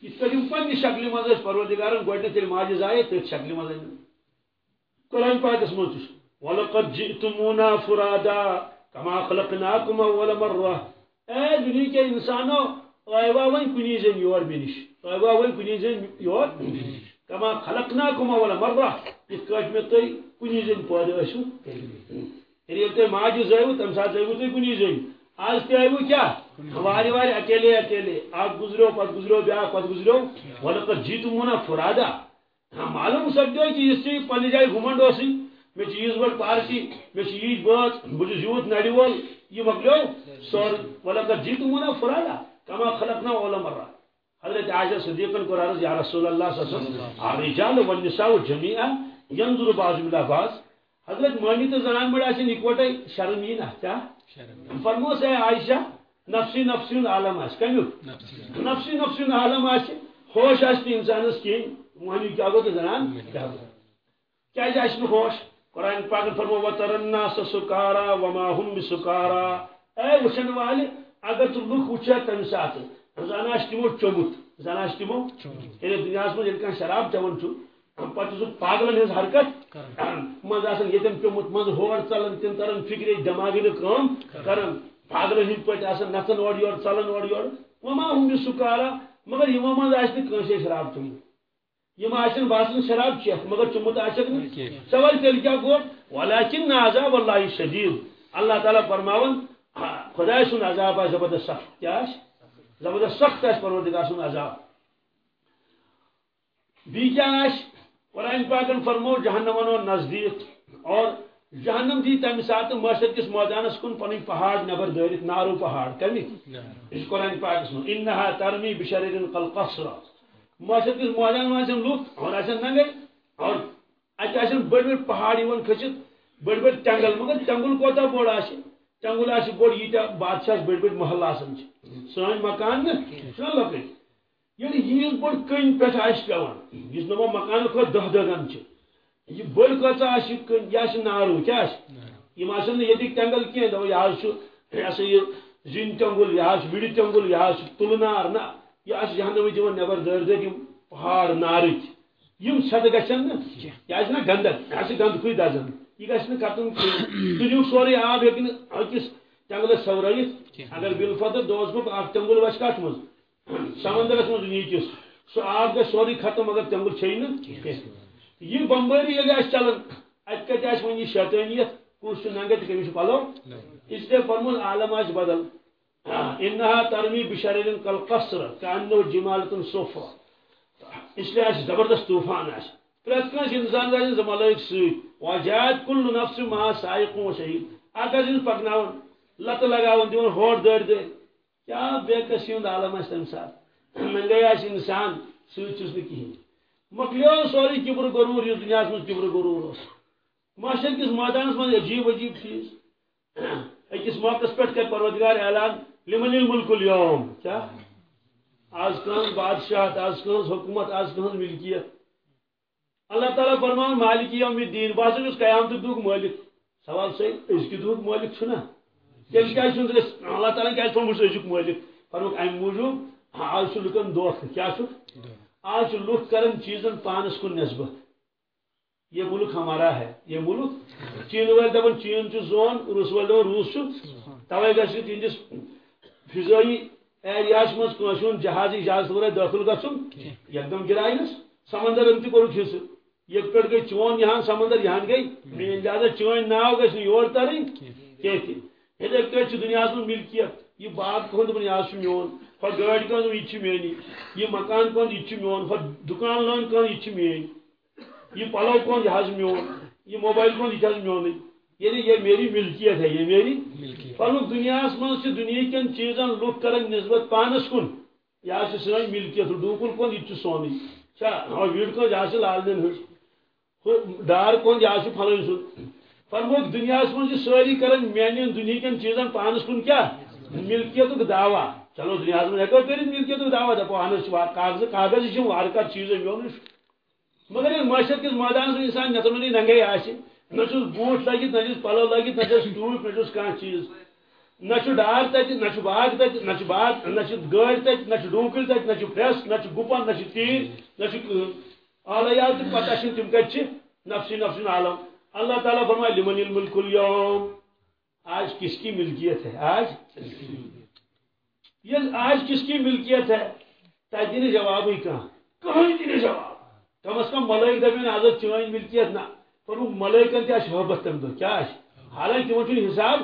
[SPEAKER 1] یِتھ پٲٹھۍ یِم پننہِ شکلہِ منٛز ٲسۍ پروردگارن گۄڈنٮ۪تھ ییٚلہِ ماجہِ زایہِ تٔتھۍ شکلہِ منٛز أنۍ قرآن پاکس منٛز تہِ چھُ وَلَقَدْ جِئْتُمُونَا فُرَادًا كَمَا خَلَقْنَاكُمْ أَوَّلَ مَرَّةٍ اے دنیا کے انسانو آئوا وۄنۍ کُنی زٔنۍ یور مےٚ نِش آئوا وۄنۍ کُنی یور کما خلقناكم أول مرة یِتھ کٲٹھۍ مےٚ تُہۍ کُنی زٔنۍ پٲدٕ ٲسِو ییٚلہِ ییٚلہِ تُہۍ ماجہِ زٲیوٕ تَمہِ ساتہٕ زٲیوٕ تُہۍ کُنی زٔنۍ آز تہِ آیوٕ کیٛاہ وارِ وارِ اکیلے اکیلے۔ اکھ گُزریو پتہٕ گُزریو بیٛاکھ پتہٕ گُزریو وَلقد جیٖتُمونا فُرادا۔ ہاں معلوم سپدیو کہِ یُس ژےٚ پننہِ جایہِ گُمنڈ اوسُے مےٚ چھِ ییٖژ بٔڑ پارٹی مےٚ چھِ ییٖتۍ بٲژ، بہٕ چھُس یوٗت نرِ وول یہ مکلیو سور ولقد جیتمونا فرادا کما خلقنا اول مرہ حضرت عائشہ صدیقن کو عرض یا رسول اللہ صلی اللہ علیہ وسلم، الرجال والنساء جميعا ينظر بعضهم الى بعض۔ حضرت مانی تو زنان بڑا سے نکوٹے شرمین کیا فرمو سے عائشہ، نفسی نفسی عالم آس کمیو نفسی نفسی عالم آس خوش آس انسانس کی مانی کیا گو تو زنان؟ کیا گو کیا جائش خوش قرآن پاک فرمو وتر الناس سکارا وما هم بسکارا اے وچن والے اگر تو لوک وچا تم سات زانا تمو چومت زانا تمو یعنی دنیا میں یل کان شراب چون چھو پتہ سو پاگلن ہز حرکت۔ مز آسن یتم چومت مز ہور چلن تم ترن فکر دماغی نہ کام کرن پاگلن ہند پٹ آسن نچن اور یور چلن اور۔ یور وما هم بسکارا مگر یمو مز آسن کنسے شراب چومت یہ آسن باسن شراب چیت مگر چمت آسک سوال تیل کیا گو ولیکن عذاب اللہ شدید۔ اللہ تعالیٰ فرماون خدا سن عذاب آ زبردست سخت۔ کیا زبردست سخت آس پروردگار سن عذاب۔ بی کیا آس قرآن پاکن فرمو جہنم و نزدیک۔ اور جہنم دی تمہ سات مشرق کس میدانس کن پن پہاڑ نبر دارت نارو پہاڑ کمی؟ اس قرآن پاکس من انہا ترمی بشرر قل قصرہ معاشرت کس مہاجان وہاں لوگ اور آسن ننگے، اور اچھا اتہ آسن بڑ بڑ پہاڑ یون کھست بڑ بڑ ٹنگل مگر ٹنگل کوتا بوڑ آس ٹنگل آس بوڑ یہ بادشاہ بڑ بڑ محل آسان سان مکان نا سن لکٹ یعنی یہ بڑ کن پہ آس پیوان اس نمو مکان کھو دہ دہ یہ بڑ کتا آس کن یہ نارو کیا آس یہ آسن یہ ٹنگل کی دو یہ یہ زین ٹنگل یہ وڑ ٹنگل یہ تلنار نا۔ اچھا اچھا اچھا یہ آس جہنم دِوان نٮ۪بر دٲرۍ پہاڑ نارٕکۍ یِم سٮ۪دٕ گژھن نہٕ یہِ آسہِ نا گنٛدک یہِ آسہِ گنٛدکُے دزان یہِ گژھِ نہٕ کَتُن دُنیُک سورُے آب ہیٚکہِ نہٕ أکِس ٹنٛگلس سوٚورٲیِتھ اگر بالفضل دوس گوٚو اکھ ٹنٛگُل وسہِ کتھ منٛز سمندرس منٛز نیٖچِس سُہ آب گژھِ سورُے ختم مگر ٹنٛگُل چھیی نہٕ کینٛہہ یہِ بمبٲری ییٚلہِ آسہِ چلان اتہِ کتہِ آسہِ وۄنۍ یہِ شیطٲنیت کُس چھُ ننگے تہٕ کٔمِس چھُ پلو۔ اس لیے فرمون عالم آسہِ بدل۔ انہا ترمی بشرین کل قصر کانو جمالتن صوفا اس لیے آس زبردست طوفان آس پرت کنس انسان گژھِ ملائک سۭتۍ وجات کل نفس ما سائق و شہید. اگر ان پکناون. لت لگاون دِوان ہور دٲرۍ دٲرۍ کیا بے کسی ہُنٛد عالم آسہِ تمہِ ساتہٕ ننگے آسہِ انسان سۭتۍ چھُس نہٕ کِہیٖنۍ مۄکلیو سورُے کِبر غروٗر یُس دُنیاہس منٛز کِبر غروٗر اوس معاشر کِس مٲدانس منٛز عجیٖب عجیٖب چیٖز. أکِس موقعس پٮ۪ٹھ کر پروردگار اعلان لمن الملک اليوم؟ کیا؟ آج کہاں بادشاہ آج کہاں حکومت، آج کہاں ملکیت؟ اللہ تعالیٰ فرمان مالک یوم الدین بہت اس قیامت دک مالک. سوال سی اس کی دک مالک چھنا تیل کیا چھن اللہ تعالیٰ کیا فرموس ازک مالک. فرموک ام موجود، آج چھ لکن دھوکہ کیا چھ آج چھ لوک کرن چیزن پانس کن نسبت یہ ملک ہمارا ہے. یہ ملک چین ول دپن چین چھ زون، روس ول دپن روس چھ توے گژھِ تہنٛدِس فضائی ایریاس مز کنسن جہاز اجازت ورائے داخل گھن ایک دم گرائنس سمندر تہ کورک حصہ یک پہ گئی چون یہاں، سمندر یہاں گئی۔ مین لہذا چون ناو گھس یور ترین کی یتھے پٲٹھۍ دنیا من ملکیت یہ باغ کہن دپن یہ میون ہو گاڑ کہن یہ میانی یہ مکان کہن یہ میون ہو دکان لان کہن یہ میٲنۍ یہ پلو کہن یہ میون یہ موبائل کہن یہ میون یعنی یہ میری ملکیت ہے یہ میری فرمک دنیا سے دنیا کن چیزن لوگ کرن نسبت پانس کن۔ یہ سن ملکیت ڈوکل کن یہ سونی ویڑ کن یہ لال دین ہز ڈار کن یہ پھلن سن۔ فرموک دنیا من ساری کرن میان دنیا کن چیزن پانس کن کیا؟ ملکیت دعوی۔ چلو دنیا من ہیکو کر ملکیت دعوی دپو اہن کاغذ کاغذ وار کر چیز مگر معاشرت کس میدان انسان نتمنی ننگے آ نہ بوٹ لگت نہ پلو لگت نہ ٹوٹ نہ کھانا چیز۔ نہ ڈار تت نہ باغ تت نہ باغ، نہ گاڑی تت نہ ڈونکل تت نہ پریس نہ گپن، نہ تیر، نہ آلیات پتہ تم کت نفسی نفسی عالم۔ اللہ تعالیٰ فرمائے لمن الملک اليوم۔ آج کس کی ملکیت ہے؟ آج؟ یہ آج کس کی ملکیت ہے؟ تجہ جواب ہی کہاں؟ کہیں جواب؟ کم از کم ملائک دبین آز چین ملکیت نہ۔ فرمو ملائکن تہ محبت تم دہ کیا حالانکہ تمہ حساب،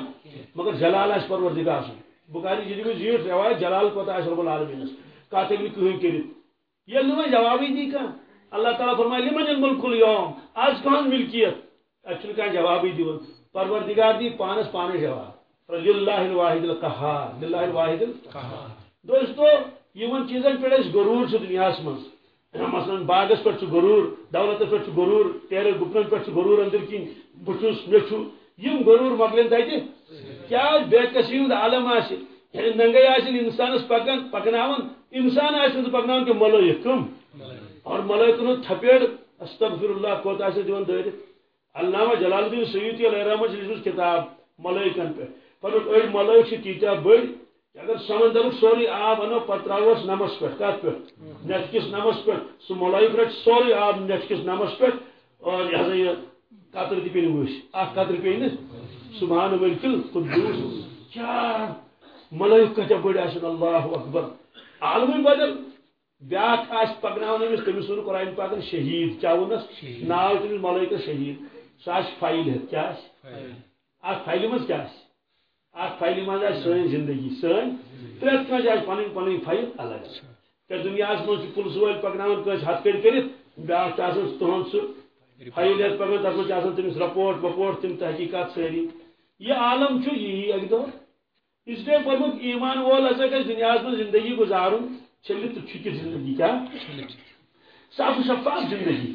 [SPEAKER 1] مگر جلال آس پروردگار سن۔ بخاری جی میں زیٹ روایت، جلال کوتا آس رب العالمین کت ہیکہ کہین کرت یہ نمہ جوابی دی کھانا اللہ تعالیٰ فرمائے لمن الملک اليوم؟ آج کہاں ملکیت اتھ اچھا، کھانا جوابی دیون پروردگار دی پانس پانے جواب۔ للہ الواحد القہار للہ الواحد القہار۔ دوستو یمن چیزن پہ غرور سے دنیا مز مثلا باغس پہ غرور دولتس پہ غرور تیر گپن پہ غرور اندر کن بچس مے غرور مکلن تتہ کیا بے کسی ہند عالم آس یعنی ننگے آن انسانس پکان پکناون انسان آن پکناون کہ ملائک کم اور ملائکن تھپیڑ استغفر اللہ کوت آس دون دٲرِتھ علامہ جلال الدین سیوتی علیہ رحمت لیچمس کتاب ملائکن پہ پتہ أڑۍ ملائک تیٖتیٛاہ بٔڑۍ اگر سمندر سوری آب انو پہ تروس نمس پہ کت پہ نیٹ کس نمس پہ سہ ملائک رٹ سوری آب نیٹ کس نمس پہ اور یہ یہ قطر تہ پہ وش اخ قطر پہ نا سبحان ولکل قدوس کیا ملائک کتیا بڑ اللہ اکبر عالم بدل بیاکھ آس پکناون تمس ون قرآن پاک شہید کیا ونس ناو تمس ملائک شہید سہ فائل اتھ فائل مز کیا ات فائل مز سن زندگی سن پریت کنس آج پن پن فائل الگ کہ دنیا من پولیس ول پکنان کنس ہتھ کڑ کرت بیاکھ تہن سہ فائل یت پکان تر من تمس رپورٹ وپورٹ تم تحقیقات ساری یہ عالم چھ یہی اک دور۔ اس لیے پوٚرمُت ایمان وول ہسا گژھِ دُنیاہس منٛز زندگی گُزارُن چھٔلِتھ تہٕ چھُکِتھ زندگی کیٛاہ صاف شفاف زندگی۔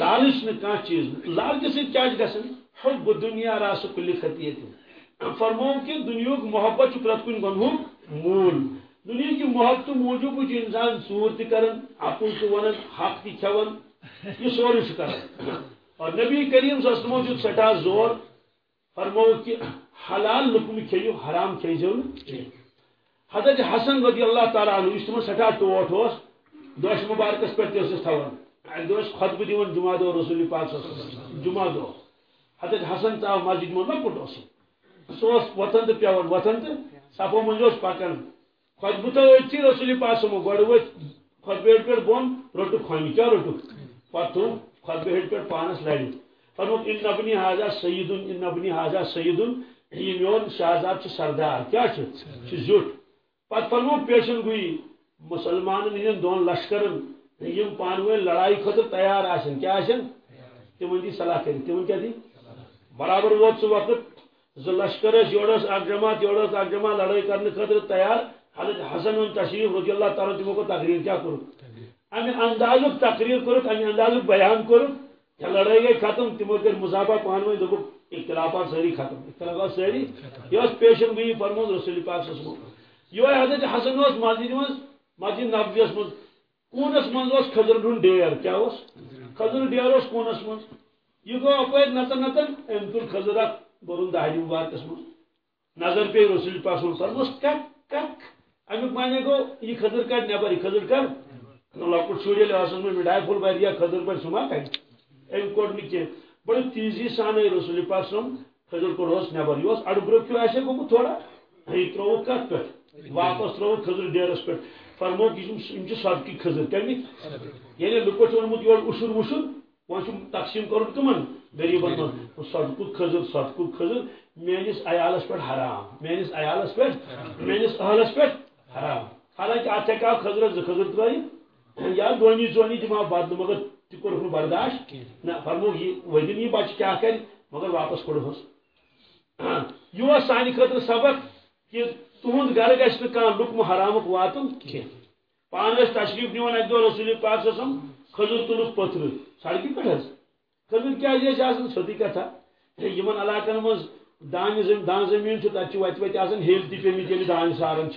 [SPEAKER 1] لالچ نہٕ کانٛہہ چیٖز۔ لالچہِ سۭتۍ کیٛاہ چھُ گژھان حب دُنیا راسہٕ کُلہِ خطیتہِ فرمو کہ دنیا محبت پرت کن گنہ مول۔ دنیا کی محبت موجود انسان ژور تران اپن ون حق تہ کھان یہ سوری کر اور نبی کریم صلی سٹھا زور فرمو کہ حلال لکم کھیو، حرام کھیزو حضرت حسن رضی اللہ تعالیٰ عنہ اس تمہ سٹھا ٹوٹ اس دوش مبارکس پہ تس تھوان اک دہ خطبہ دِوان جمعہ دہ رسول پاک صلی اللہ علیہ وسلم جمعہ دہ حضرت حسن ژاو مسجد من لۄکُٹ اوس سہ وتان تو پیوان وتان تو سپو مجھ پکان خطبہ تو اتھی رسول پاسمو گۄڈٕ ؤتھۍ خطبہ ہیٚٹھ پٮ۪ٹھ بۄن روٚٹُکھ کھۄنہِ کیٛاہ روٚٹُکھ پتہٕ تھوٚو خطبہ ہیٚٹھ پٮ۪ٹھ پانس لرِ فرموک ان نبنی حاضا سیدن ان نبنی حاضا سیدن یہ میون شہزاد چھ سردار کیا چھ زیوٹ پتہٕ فرموک پیشن گوئی مسلمانن ہندین دون لشکرن یم پانوے لڑائی خٲطرٕ تیار آسن کیا آسن تمن دی صلاح کٔرِتھ تمن کیٛاہ دی؟ برابر سُہ وقت زٕ لشکر یورس اکھ جماعت یورس اکھ جماعت لڑائی کرنے خاطر تیار حضرت حسن ان تشریف رضی اللہ تعالیٰ تمو کو تقریر کیا کرو۔ امی انداز تقریر کرو امی انداز بیان کرو کیا لڑائی گئی ختم تمو کر مصابہ پانوئی دبو اختلافات ساری ختم۔ اختلافات ساری یہ پیشن گئی فرمود رسول پاک صلی اللہ علیہ وسلم۔ یہ حضرت حسن اس مسجد مز مسجد نبویس مز۔ کونس مز اس؟ خضر ڈون ڈیر کیا اس؟ خضر ڈیر اس کونس مز؟ یہ گو اپر نتن نتن ام تل خضر برون دہلی مبارکس من نظر پہ رسول پاک صلی کک کک. امیک معنی گو یہ خضر کڑ نبر یہ خضر کڑ لکٹ شر یل آسان مڈائی پھول بر یا خضر پہ سما کڑ ام کوڑ نہ کی بڑی تیزی سان رسول پاک خضر کوڑ اس نبر یہ اڑ برو کیو آسے گومت تھوڑا؟ یہ ترو کت پہ واپس ترو خضر ڈیرس پہ فرمو کہ یم صدقی خضر کمیک یعنی لکٹ ونمت یور اشر وشر وہ تقسیم کر کمن غریبن من صدق کھزر صدق کھزر میانس عیالس پہ حرام. میانس عیالس پہ میانس اہلس پہ حرام. حالانکہ ات ہکا خزر ز خزر تر یا دونی زونی دما بدل مگر تہ کورک برداشت. نہ فرمو یہ ودن یہ بچہ کیا کر مگر واپس کوڑہس یہ سانہ خاطر سبق کہ تہد گھر گھس لکم حرامک واتن. کی پان تشریف نوان دہ رسول پاک سم کھجر تلک پتر. سڑکی پہ کھجر کیا ستی کتھا یمن علاقن مز دان دان زمین تک وت وت ہیل تہ پیمت یل دان سارن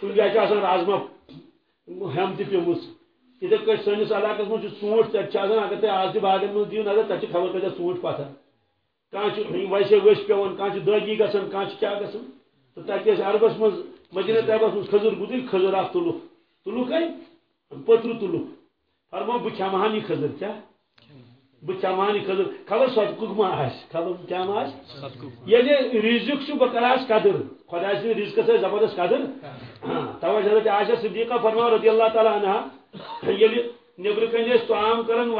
[SPEAKER 1] کن جائیں رازما ہم تہ پیمت اتھے پہ سنس علاقہ مجھے ژوٗنٛٹھ تتہِ چھِ اگر تُہۍ آز تہِ باغن منٛز دِیِو نظر تتہِ چھِ خبر کۭتیاہ ژوٗنٛٹھۍ پتھر کانٛہہ چھُ ویسے ؤسۍ پیوان کانٛہہ چھُ دٲگی گژھان کانٛہہ چھُ کیٛاہ گژھان تہٕ تتہِ ٲسۍ عربس منٛز مدیٖنہ طیبس منٛز کھٔزٕر گُتٕلۍ کھٔزٕر اکھ تُلُکھ تُلُکھ ہے پٔترٕ تُلُکھ فرمو بہٕ کھٮ۪مہٕ ہن یہِ کھٔزٕر کیٛاہ بہٕ یہِ کھٔزٕر خبر صدقُک ما آسہِ خبر کیٛاہ ما آسہِ ییٚلہِ رِزق چھُ بہٕ کرہس قدر خۄدا سٕنٛدِ رِزقس آسہِ زبردست قدر توے حضرت عاشا صدیقہ فرماو رضی اللہ تعالیٰ عنہ ییٚلہِ نبر کن تعام کران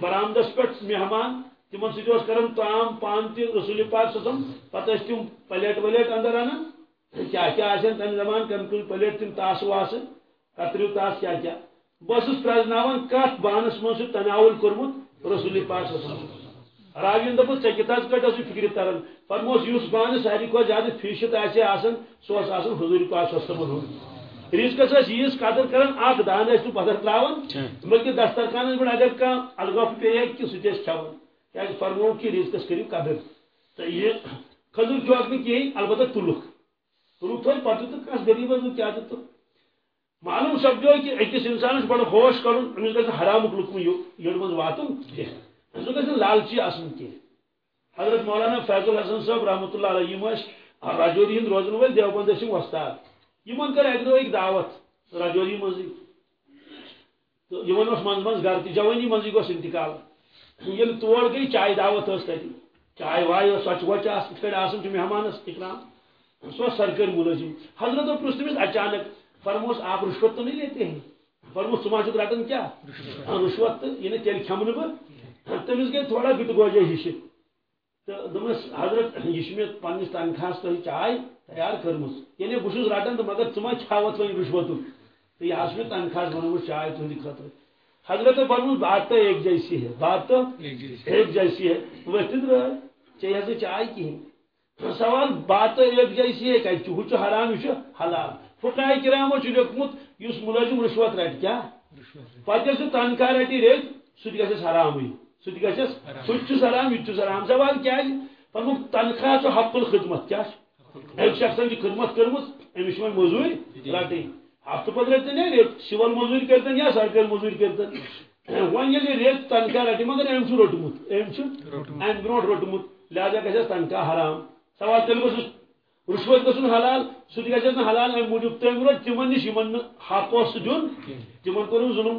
[SPEAKER 1] برآمدس پہ مہمان تمن ست کران تعام پان تہ رسول پاک سم پتہ تم پلیٹ ولیٹ اندر انان کیا کیا تمہ زمان کم کم پلیٹ تم تاس واس کتریو تاس کیا کیا بہس پرزنان کت بانس من تناول کورمت رسول پاک سم راوین دپس ٹھیک حض کٹ فکر تران فرموس اس بانہ ساری کھت زیادہ فیشت آسان سہ حضور پاک صم ہند رزقس یس قدر کران دان تو پتھر تراون بلکہ دسترخان پہ اگر کھانا الگف پی کہ سہ کہ رزقس کرو قدر تو یہ کھزر چوک نی کہین البتہ تلک تلک تھو پتہ تو کس غریب کیا تو۔ معلوم سپدو کہ اکس انسانس بڑا ہوش کرن امس گژھِ حرامُک لُکمہٕ یٔڑ منٛز واتُن کینٛہہ سُہ گژھِ لالچی آسُن کینٛہہ حضرت مولانا فیض الحسن صٲب رحمۃ اللہ علیہ یِم ٲسۍ راجوری ہِنٛدۍ روزن وٲلۍ دیوبند ٲسۍ یِم وۄستاد یمن کر اک دہ دعوت رجوری مزی تو یمن اس منز منز گھر تی جوانی مزی گوس انتقال۔ یل تور گئی، چائے دعوت اس تتی چائے وائے سچ وچ اس کڑ آسن چھ مہمان اس اکرام۔ سو سرکر ملازم حضرت پرستمس اچانک فرموس آپ رشوت تو نہیں لیتے ہیں؟ فرموس تما چھ رٹن کیا رشوت یعنی تیل کھمن بہ تمس گئی تھوڑا گٹ گوجے ہش تو دمس حضرت یہ مے پنس تنخواہ تہ چائے تیار کرمس یعنی بہت رٹان تو مگر ثما کھاوت وی رشوت تو یہ میں تنخواہ بنوت چائے تہندی خطر حضرت فرمود بات تو ایک جیسی ہے۔ بات تو ایک جیسی ہے۔ وتھت رہے چاہیے چائے کہین سوال بات تو ایک جیسی ہے کہ ہو حرام یہ حلال۔ فقہ کرامو لیکمت اس ملازم رشوت رٹ کیا؟ پتہ سہ تنخواہ رٹی ریت سہ گھس حرامے سہ گھس سہ حرام یہ حرام سوال کیا فرمک تنخواہ تو حق الخدمت کیا؟ ایک شخص کی خدمت کرمت امس مزور رٹن ہفتہ پتہ رٹن ریت سول مزور کرتن یا سرکاری مزور کرتن ون یل ریت تنخواہ رٹی مگر ام روٹمت ام ام برو روٹمت لہذا گھس تنخواہ حرام. سوال تیل گوس رشوت گھن حلال سہ گھس حلال ام موجود تم روٹ تمن نش حق اس دن تمن کور ظلم،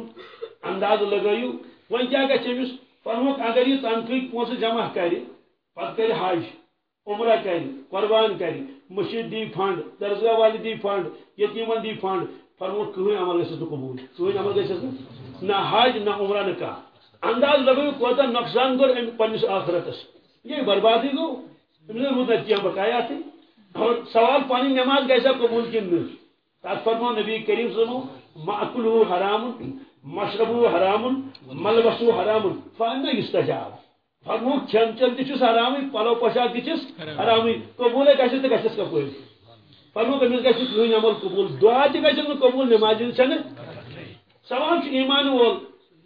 [SPEAKER 1] انداز لگائیو۔ ون کیا گھس امس فرموک اگر یہ تنخواہ پونسہ جمع کر پتہ کر حج، عمرہ کر قربان کر مسجد دی فنڈ درسگاہ والے دی فنڈ یتیمن دی فنڈ فرمو کہیں عمل گھس قبول۔ کہیں عمل گھس نہ حج، نہ عمرہ، نہ کا انداز لگو کوتا نقصان کر پنس آخرتس یہ بربادی گو امس روت نتیجہ بقایا تھی سوال پانی نماز کیسا قبول کن تات فرمو نبی کریم صلی ماکلو حرام مشربو حرام ملبسو حرام فانا یستجاب فرمو کھین چل تس حرام پلو پوشاک تس حرام قبول گھس تو گھس قبول فرمو امس گھس کہین عمل قبول؟ دعا تہ گھس قبول؟ نماز چھ سوال ایمان وول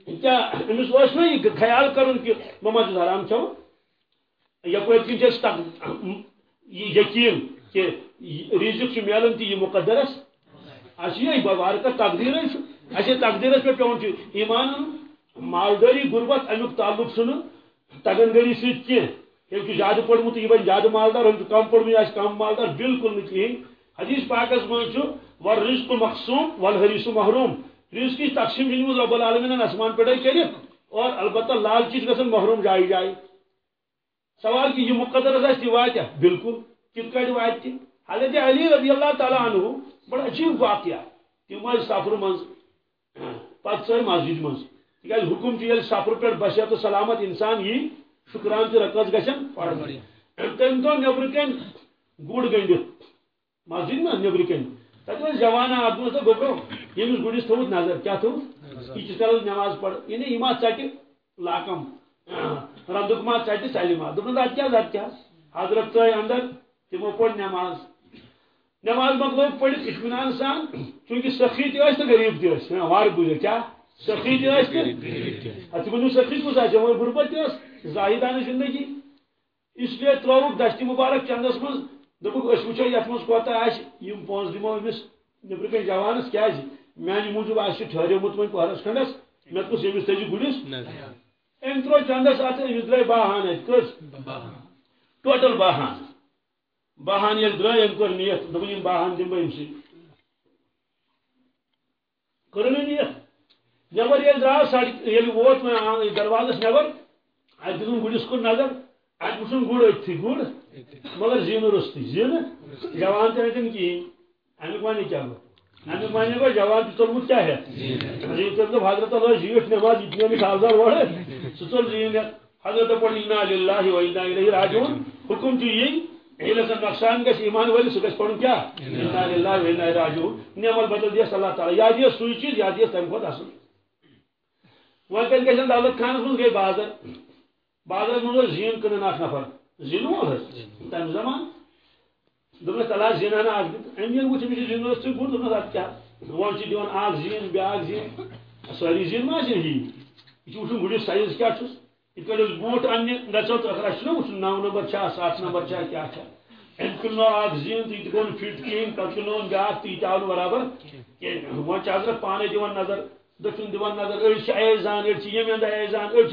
[SPEAKER 1] کیا امس اس نا یہ خیال کرن کہ مما حرام چھو۔ یپ کن یقین۔ کہ رزق ملان تہ یہ مقدرس؟ اس یہ بارکت تقدیر اس تقدیرس پہ پیون ایمان، مالداری، غربت امیک تعلق سن تگن گری ست کی کہ زیادہ پڑمت یہ بن زیادہ مالدار، ہم کم پڑمت آس کم مالدار، بالکل نہ کہین حدیث پاکس من ور رزق مقصوم والحریص محروم۔ رزق کی تقسیم جن رب العالمین آسمان پہ کر اور البتہ لال چیز گھن محروم جائے جائے سوال کہ یہ مقدر آس یہ واتہ بالکل۔ کت کٹ وات حضرت علی رضی اللہ تعالیٰ عنہ بڑا عجیب واقعہ تم سفر من پتہ سر مسجد من تک حکم یل سفر پہ بصیت سلامت انسان یہ شکران تہ رقص گھن تم تو نبر کن گڑ گنڈت مسجد نا نبر کن۔ تک جوان آدمی تو گوبرو یمس گڑس تھوت نظر۔ کیا تھوت یہ کر نماز پڑھ۔ یعنی یہ ما ٹھہ لاکم۔ رندک ما ٹھہ سلما دپن ات کیا ات کیا؟ حضرت ژاے اندر تمو پڑ نماز۔ نماز مکلو پڑھت اطمینان سان چونکہ سخی تہ تو غریب تہ وار بوجھ کیا؟ سخی تہ تو ونو سخی کس غربت تہ زاہدانہ زندگی۔ اس لیے تروک دشتی مبارک چندس من دپک اس وچو یت من کوتا آس یم پونس دمو امس نبر کن جوانس کیا میانہ موجود آس ٹھہریومت وۄنۍ پہرس کھنڈس مے کس أمس تجی گُرس أمۍ ترٛوو چندس اتھ أمِس درٛاے باہان کٔژ ٹوٹل باہان باہان ییٚلہِ درٛاے أمۍ کوٚر نِیت دوٚپُن یِم باہان دِمہٕ بہٕ أمسٕے کوٚرُن نہٕ نِیت۔ نٮ۪بر ییٚلہِ درٛاو سڑک ییٚلہِ ووت وۄنۍ دروازس نٮ۪بر اتہِ دِتُن گُرِس کُن نظر اتہِ وٕچھُن گُر أتھی گُر مگر زینہٕ روٚستٕے زینہٕ جوان تہِ ہیٚتِن کِہیٖنۍ امیُک وَنہِ کیٛاہ گوٚو امیُک وَنہِ گوٚو جوان تہِ ژوٚلمُت کیٛاہ ہٮ۪تھ تٔمۍ دوٚپ حضرت اللہ زیٖٹھ نٮ۪ماز یہِ تہِ نِمٕتۍ اورٕ سُہ ژوٚل زیٖن ہٮ۪تھ حضرت پوٚر اِنا لِلہ و اِنا اِلیہِ حُکُم چھُ یی ییٚلہِ ہسا نۄقصان گژھِ ایمان وٲلِس سُہ گژھِ پَرُن کیٛاہ اِنا لِلہ و اِنا راجعوٗن. نعمت بدل دِیَس اللہ تعالیٰ. یا دِیَس سُے چیٖز یا دِیَس تَمہِ کھۄتہٕ اَصٕل وۄنۍ کَتہِ گژھن دولت خانَس منٛز گٔے بازر. بازرس منٛز اوس زیٖن کٕنان اکھ نفر. وول حظ تَمہِ زمان. دِتھ أمۍ ییٚلہِ وٕچھ أمِس چھِ زِنہٕ روٚستٕے گُر دوٚپنَس اَدٕ کیٛاہ وۄنۍ چھِ دِوان اکھ زیٖن بیٛاکھ زیٖن. سٲری زیٖن ما آسن ہی. یہ وچھُن گُرِس سایز کیا چھُس یِتھ کٲٹھۍ أسۍ بوٗٹھ اَننہِ گژھو نمبر چھا سَتھ نمبر چھا کیٛاہ چھا أمۍ کٕنو اکھ زیٖن تہٕ یہِ تہِ گوٚو نہٕ فِٹ آو برابر کینٛہہ حضرت پانے دِوان نظر دٔچھُن دِوان نظر أڑۍ چھِ ایزان أڑۍ چھِ ییٚمہِ ایزان أڑۍ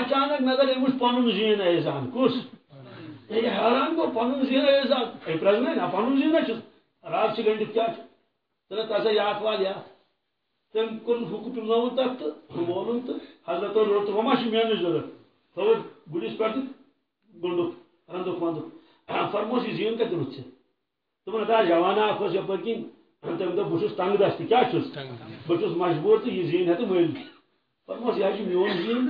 [SPEAKER 1] اچانک نظر أمۍ وٕچھ پَنُن زیٖن ایزان کُس ہے حیران گوٚو پَنُن زیٖن ایزان ہے پرٛزنٲے نہ پَنُن زیٖنہ چھُس رات چھِ گٔنڈِتھ کیٛاہ چھُ ژٕ وال یا کوٚر حُکُم پِلنووُن تَتھ تہٕ مولُن تہٕ حضرت روٚٹ وۄنۍ ما ضوٚرَتھ تھوٚوُکھ گُرِس پٮ۪ٹھ تہٕ گوٚنڈُکھ رنٛدُکھ وَنٛدُکھ فرموس یہِ زیٖن روٚٹ ژےٚ دوٚپُن ہتا جوانا اکھ اوس یَپٲرۍ کِنۍ تٔمۍ دوٚپ بہٕ چھُس تنٛگ دست کیٛاہ چھُس بہٕ چھُس مجبوٗر تہٕ یہِ زیٖن ہٮ۪تہٕ مٔلۍ فرموس یہِ میون زیٖن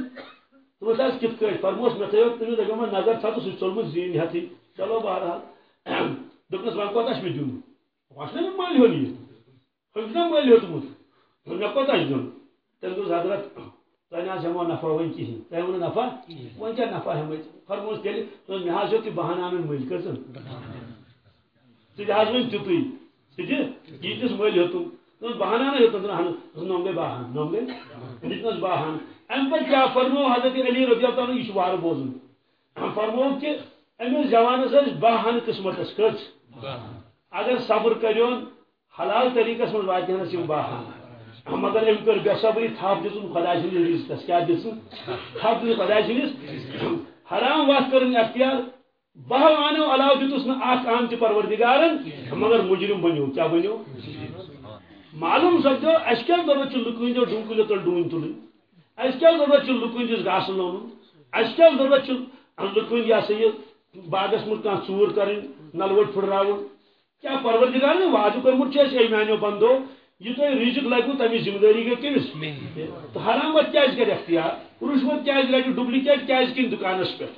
[SPEAKER 1] دوٚپُس حظ کِتھ کٲٹھۍ فرموس مےٚ تھٲیو تٔمِس دَپیو نظر تھاو تہٕ سُہ چھُ ژوٚلمُت زیٖن ہٮ۪تھٕے چلو بہرحال دوٚپنَس وۄنۍ کوتاہ چھُ مےٚ چھُنہ مےٚ مٔلۍ ہیوٚن یہِ ہُم چھُنہ مٔلۍ ہیوٚتمُت چھُ دیُن تٔمۍ دوٚپ حضرت نہ حظ ہٮ۪مو نفع تۄہہِ ووٚنوٕ نفع وۄنۍ کیٛاہ نفع فرموس نہ ہیوٚتُن اہن نوم گٔے باہان نوم گٔے دِتنَس باہان اَمہِ پَتہٕ کیٛاہ فرمو حضرت علی رضی اللہ تعالیٰ یہِ چھُ وارٕ بوزُن فرمو کہِ أمِس جوانَس باہن قٕسمَتس کٔژ اگر صبر کٔرۍون حلال طریٖقس منٛز واتہِ یِم باہن مگر أمۍ کٔر بے صبری تھپھ دِژُن خۄداے سٕنٛدِس رِزقس کیٛاہ دِژُن تھپھ دِژُن خۄداے سٕنٛدِس حرام وتھ کٔرٕن اختیار۔ بہو آنو علاوٕ دِتُس نہٕ اکھ آن تہِ پروردِگارن۔ مگر مُجرم بنیو کیٛاہ بنیو؟ معلوم سپدو اَسہِ کیٛاہ ضروٗرت چھُ لُکہٕ ہٕنٛدیو ڈوٗنٛکُلیو تل ڈوٗنۍ تُلٕنۍ اَسہِ کیٛاہ ضروٗرت چھُ لُکہٕ ہٕنٛدِس گاسہٕ لونُن اَسہِ کیٛاہ ضروٗرت چھُ لُکہٕ ہٕنٛدۍ یہِ ہسا یہِ باغس منٛز کانٛہہ ژوٗر کَرٕنۍ نلوٹ پھٕٹراوُن کیٛاہ پروردِگار نے وعدٕ کوٚرمُت چھُ اَسہِ میانیو بندو یہ تۄہہِ رِزق لگوٕ تَمِچ ذمہٕ دٲری گٔے کٔمِس تہٕ حرام وَتھ کیٛازِ کَرِ اختیار؟ رُشوت کیٛازِ رَٹہِ ڈُپلِکیٹ کیٛازِ کِنۍ دُکانَس پٮ۪ٹھ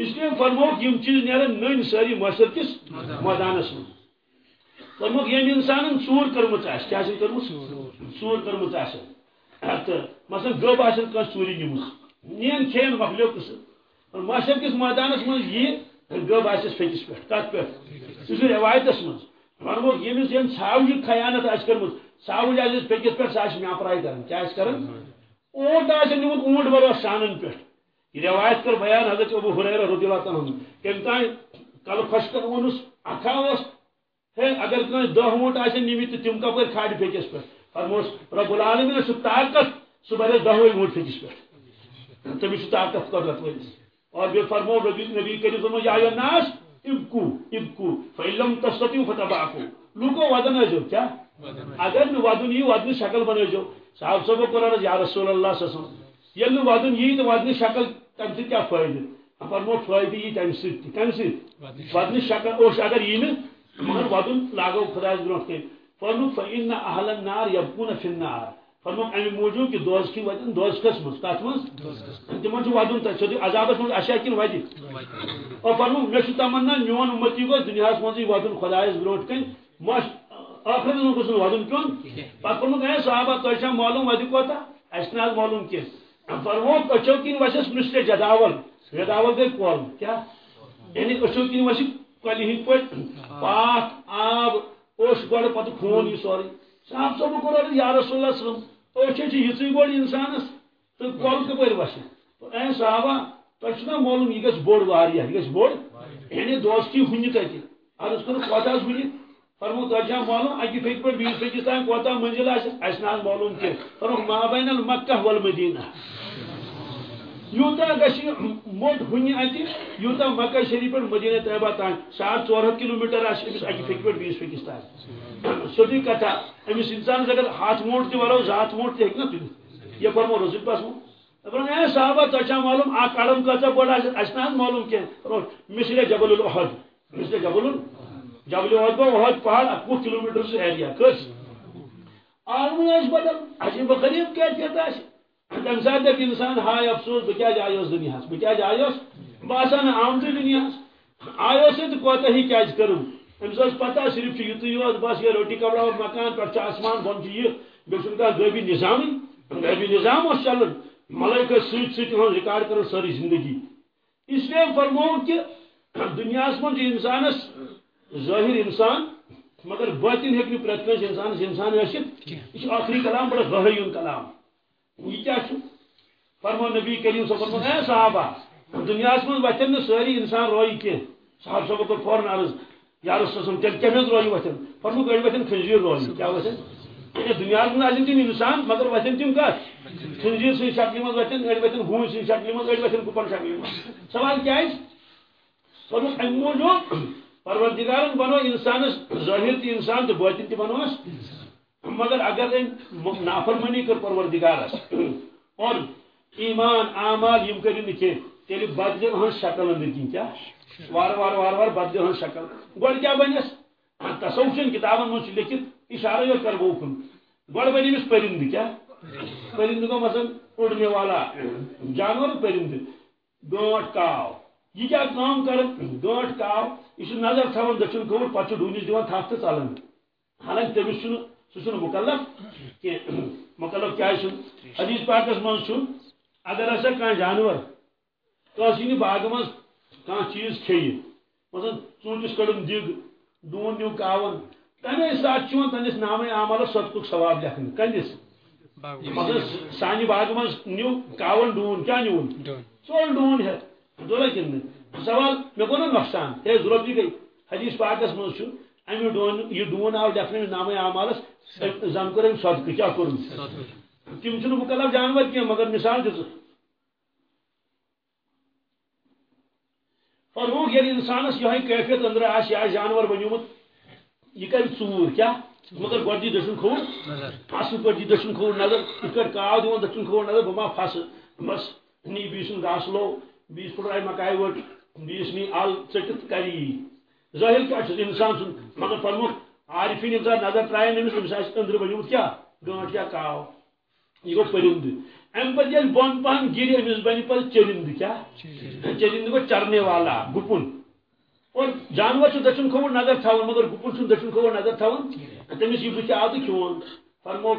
[SPEAKER 1] اس لیے فرموکھ یِم چیٖز نیرن نٔنۍ سٲری مۄشر کِس؟ مٲدانَس منٛز فرموکھ ییٚمہِ اِنسانن ژوٗر کٔرمٕژ آسہِ کیٛاہ آسن کٔرمٕژ ژوٗر کٔرمٕژ آسہِ تہٕ مثلاً گٔب آسن کٲنٛسہِ ژوٗرِ نِمٕژ نِیَن کھٮ۪ن مۄکلیو قٕصہٕ مۄشر کِس مٲدانَس منٛز یی گٔب آسٮ۪س پھیٚکِس پٮ۪ٹھ کَتھ پٮ۪ٹھ یہِ چھُ رٮ۪وایتَس منٛز فرموکھ ییٚمِس ییٚمۍ ژھاوجہِ خیانت آسہِ کٔرمٕژ ژھاوٕج آسٮ۪س پھیٚکِس پٮ۪ٹھ سُہ آسہِ میٛاپراے کَران کیٛاہ آسہِ کَران اوٗنٹ آسن نِمُت اوٗنٹ بروس شانن پٮ۪ٹھ یہ روایت کر بیان حضرت ابو حریرہ رضی اللہ تعالیٰ عنہ کم تان کل خۄش کر وونس اکھا اوس ہے اگر کٲنٛسہِ دہ ووٹ آسن نِمٕتۍ تہٕ تِم کپٲرۍ کھالہِ پھیٚکِس پٮ۪ٹھ فرموس رب العالمین چھُ طاقت سُہ بَرِ دہوے ووٹ پھیٚکِس پٮ۪ٹھ تٔمِس چھُ طاقت قدرت وٲلِس اور بیٚیہِ فرمو ربی نبی کٔرِو فرمو یا ناس ابکو ابکو فعلم تستطیع فتباکو لوکو ودن ٲسۍزیو کیٛاہ اگر نہٕ ودُن یی ودنٕچ شکل بنٲیزیو صاحب صٲبو کوٚر عرض یا رسول اللہ صلی اللہ علیہ وسلم. ییٚلہِ نہٕ ودُن یی تہٕ ودنٕچ شکل تمہِ سۭتۍ کیٛاہ فٲیدٕ فرمو فٲیدٕ یی تمہِ سۭتۍ تہِ کمہِ سۭتۍ ودنٕچ شکل اوس اگر یی نہٕ مگر ودُن لاگو خۄدایس برونٛٹھ کَنۍ فرموک فإن أهل النار يبقون في النار. فرموک اَمہِ موٗجوٗب کہِ دوزکی وتن دوزکس منٛز کتھ منٛز تِمن چھُ ودُن تتہِ سیوٚدُے عذابس منٛز اشیا کِنہٕ وتہِ اور فرموک مےٚ چھُ تمنا میون اُمتی گوٚژھ دُنیاہس منٛزٕے ودُن خۄدایس برونٛٹھ کَنۍ مش منٛز گوٚژھ نہٕ ودُن پیوٚن پتہٕ فرموک اے صحابہ تۄہہِ چھا معلوٗم وتہِ کوتاہ اَسہِ نہٕ معلوٗم کینٛہہ فرمو اچھو کن وسس مسٹے جداول جداول گئی کول کیا؟ یعنی اچھو کن وس کلی ہند پہ پاک آب اوش گڑ پتہ خون یہ سوری۔ صاحب صاحب کور یا رسول اللہ صلی اللہ علیہ وسلم۔ اوش یہ گوڑ انسانس تو کول کپر وس اے صحابہ تہ معلوم یہ گھس بوڑ واریاہ یہ گھس بوڑ یعنی دوستی ہن تتہ عرض کر کوتہ ہن فرمو تجا معلوم اکی فیک پر بیس فیکس تام کوتا منزل آس اس معلوم کہ فرمو ما بین المکہ والمدینہ یوتا گشی موٹ ہنی اتی یوتا مکہ شریف پر مدینہ طیبہ تان سات ژور ہتھ کلو میٹر آس امس اکی فیک بیس فیکس تام سوتی کتھا امس انسان اگر ہاتھ موٹ تہ ورو ذات موٹ تہ ہیکہ نہ تُلِتھ یہ فرمو رسول پاس دپان اے صحابہ تجا اچھا معلوم آ کڑم کتا بڑا اس نہ معلوم کہ مثل جبل الاحد، مثل جبل جبل عہد گو عہد پہاڑ، اکو کلو میٹر سے ایریا، کس؟ عالم آس بدل عجیب غریب کیفیت آس تمہ سات دپ انسان ہائے افسوس بہ آیوس دنیا بہ آیوس بہ آسان آمتی دنیا آیوس تو ہی کیا کرم امس پتہ صرف یتھ یوت بس یہ روٹی کپڑا اور مکان پہ آسمان بن یہ۔ بیس کھانا غبی نظام غبی نظام اس چلان ملائکہ ست ست ریکارڈ کر ساری زندگی۔ اس لیے فرمو کہ دنیا من انسانس ظاہر انسان مگر باطن ہیکہ پریت کنس انسان انسان ثت یہ آخری کلام بڑا غہری کلام۔ یہ کیا فرمو نبی کریم صلی اللہ علیہ صحابہ، دنیا من وتن ساری انسان روی کی صاحب صاحب کو فوراً عرض، یا رسول اللہ تیل کیا روی وتن فرمو گڑ وتن خنزیر روی کیا وتن یعنی دنیا من آسن تم انسان مگر وتن تم کت خنزیر سی شکل من وتن گڑ وتن ہوئی سی شکل من گڑ وتن گپن شکل من سوال کیا ہے؟ فرمو ام موجود پروردگار بنو انسانس ظاہر تی انسان تو باطن تی بنوس مگر اگر نافرمانی کر پروردگارس اور ایمان، اعمال یم کرن کی تیل بدل ہن شکل اندر کی کیا؟ وار وار وار وار بدل ہن شکل۔ گوڑ کیا بنس ہاں، تصوف کتابن من لکھت، اشارہ یو کر بو کن۔ گوڑ بنی مس پرند کیا؟ پرند کو مثلا اڑنے والا۔ جانور پرند گانٹ کاو یہ کیا کام کر؟ گانٹ کاو یہ نظر تھوان دچن کور پتہ ڈونس دان تھپ تو حالانکہ تمس سہ مکلف کی مکلف کیا حدیث پاکس من اگر ہسا کھانا جانور کس باغ من کھانا چیز کھیہ مثلا ژوٗنٛٹھِس کڑم دگ ڈون نیو کاون تمے سات تنس نام عمل صدق ثواب لکھن کندس مطلب سانہ باغ من نیو کاون ڈون کیا نیون ژول ڈون ہیت دولہ کن سوال مے گو نا نقصان؟ ہے ضرورت گئی۔ حدیث پاکس مز امی ڈون یہ ڈون آو لیکھنے نام عمالس زن کور صدقہ کیا کور تم چھ مکلف جانور کی مگر مثال دس فرموک یل انسانس یہ کیفیت اندر آس یہ جانور بنیومت یہ کر ژور کیا مگر دی دٔچھُن کھوٚر اصل پٲٹھۍ دی دٔچھُن کھوٚر نظر یِتھ کٲٹھۍ کاو دِوان دٔچھُن کھوٚر نظر بہٕ ما پھسہٕ بس نی بیٚیہِ سُنٛد گاسہٕ لوٚو بیس پھٹرائی مکائی وٹ بیس نی آل ٹھٹ کری ظاہر کیا انسان سن مگر فرمو عارفین انسان نظر ترائے نمس امس اندر بنیوت کیا؟ گانٹ کیا کاو یہ گو پرند ام پتہ یل بون پہن گر امس بنی پہ چرند کیا؟ چرند گو چرنے والا گپن۔ اور جانور چھ دچن کھوڑ نظر تھاون مگر گپن چھ دچن کھوڑ نظر تھاون۔ تمس یہ بچ آو تو کھون فرمو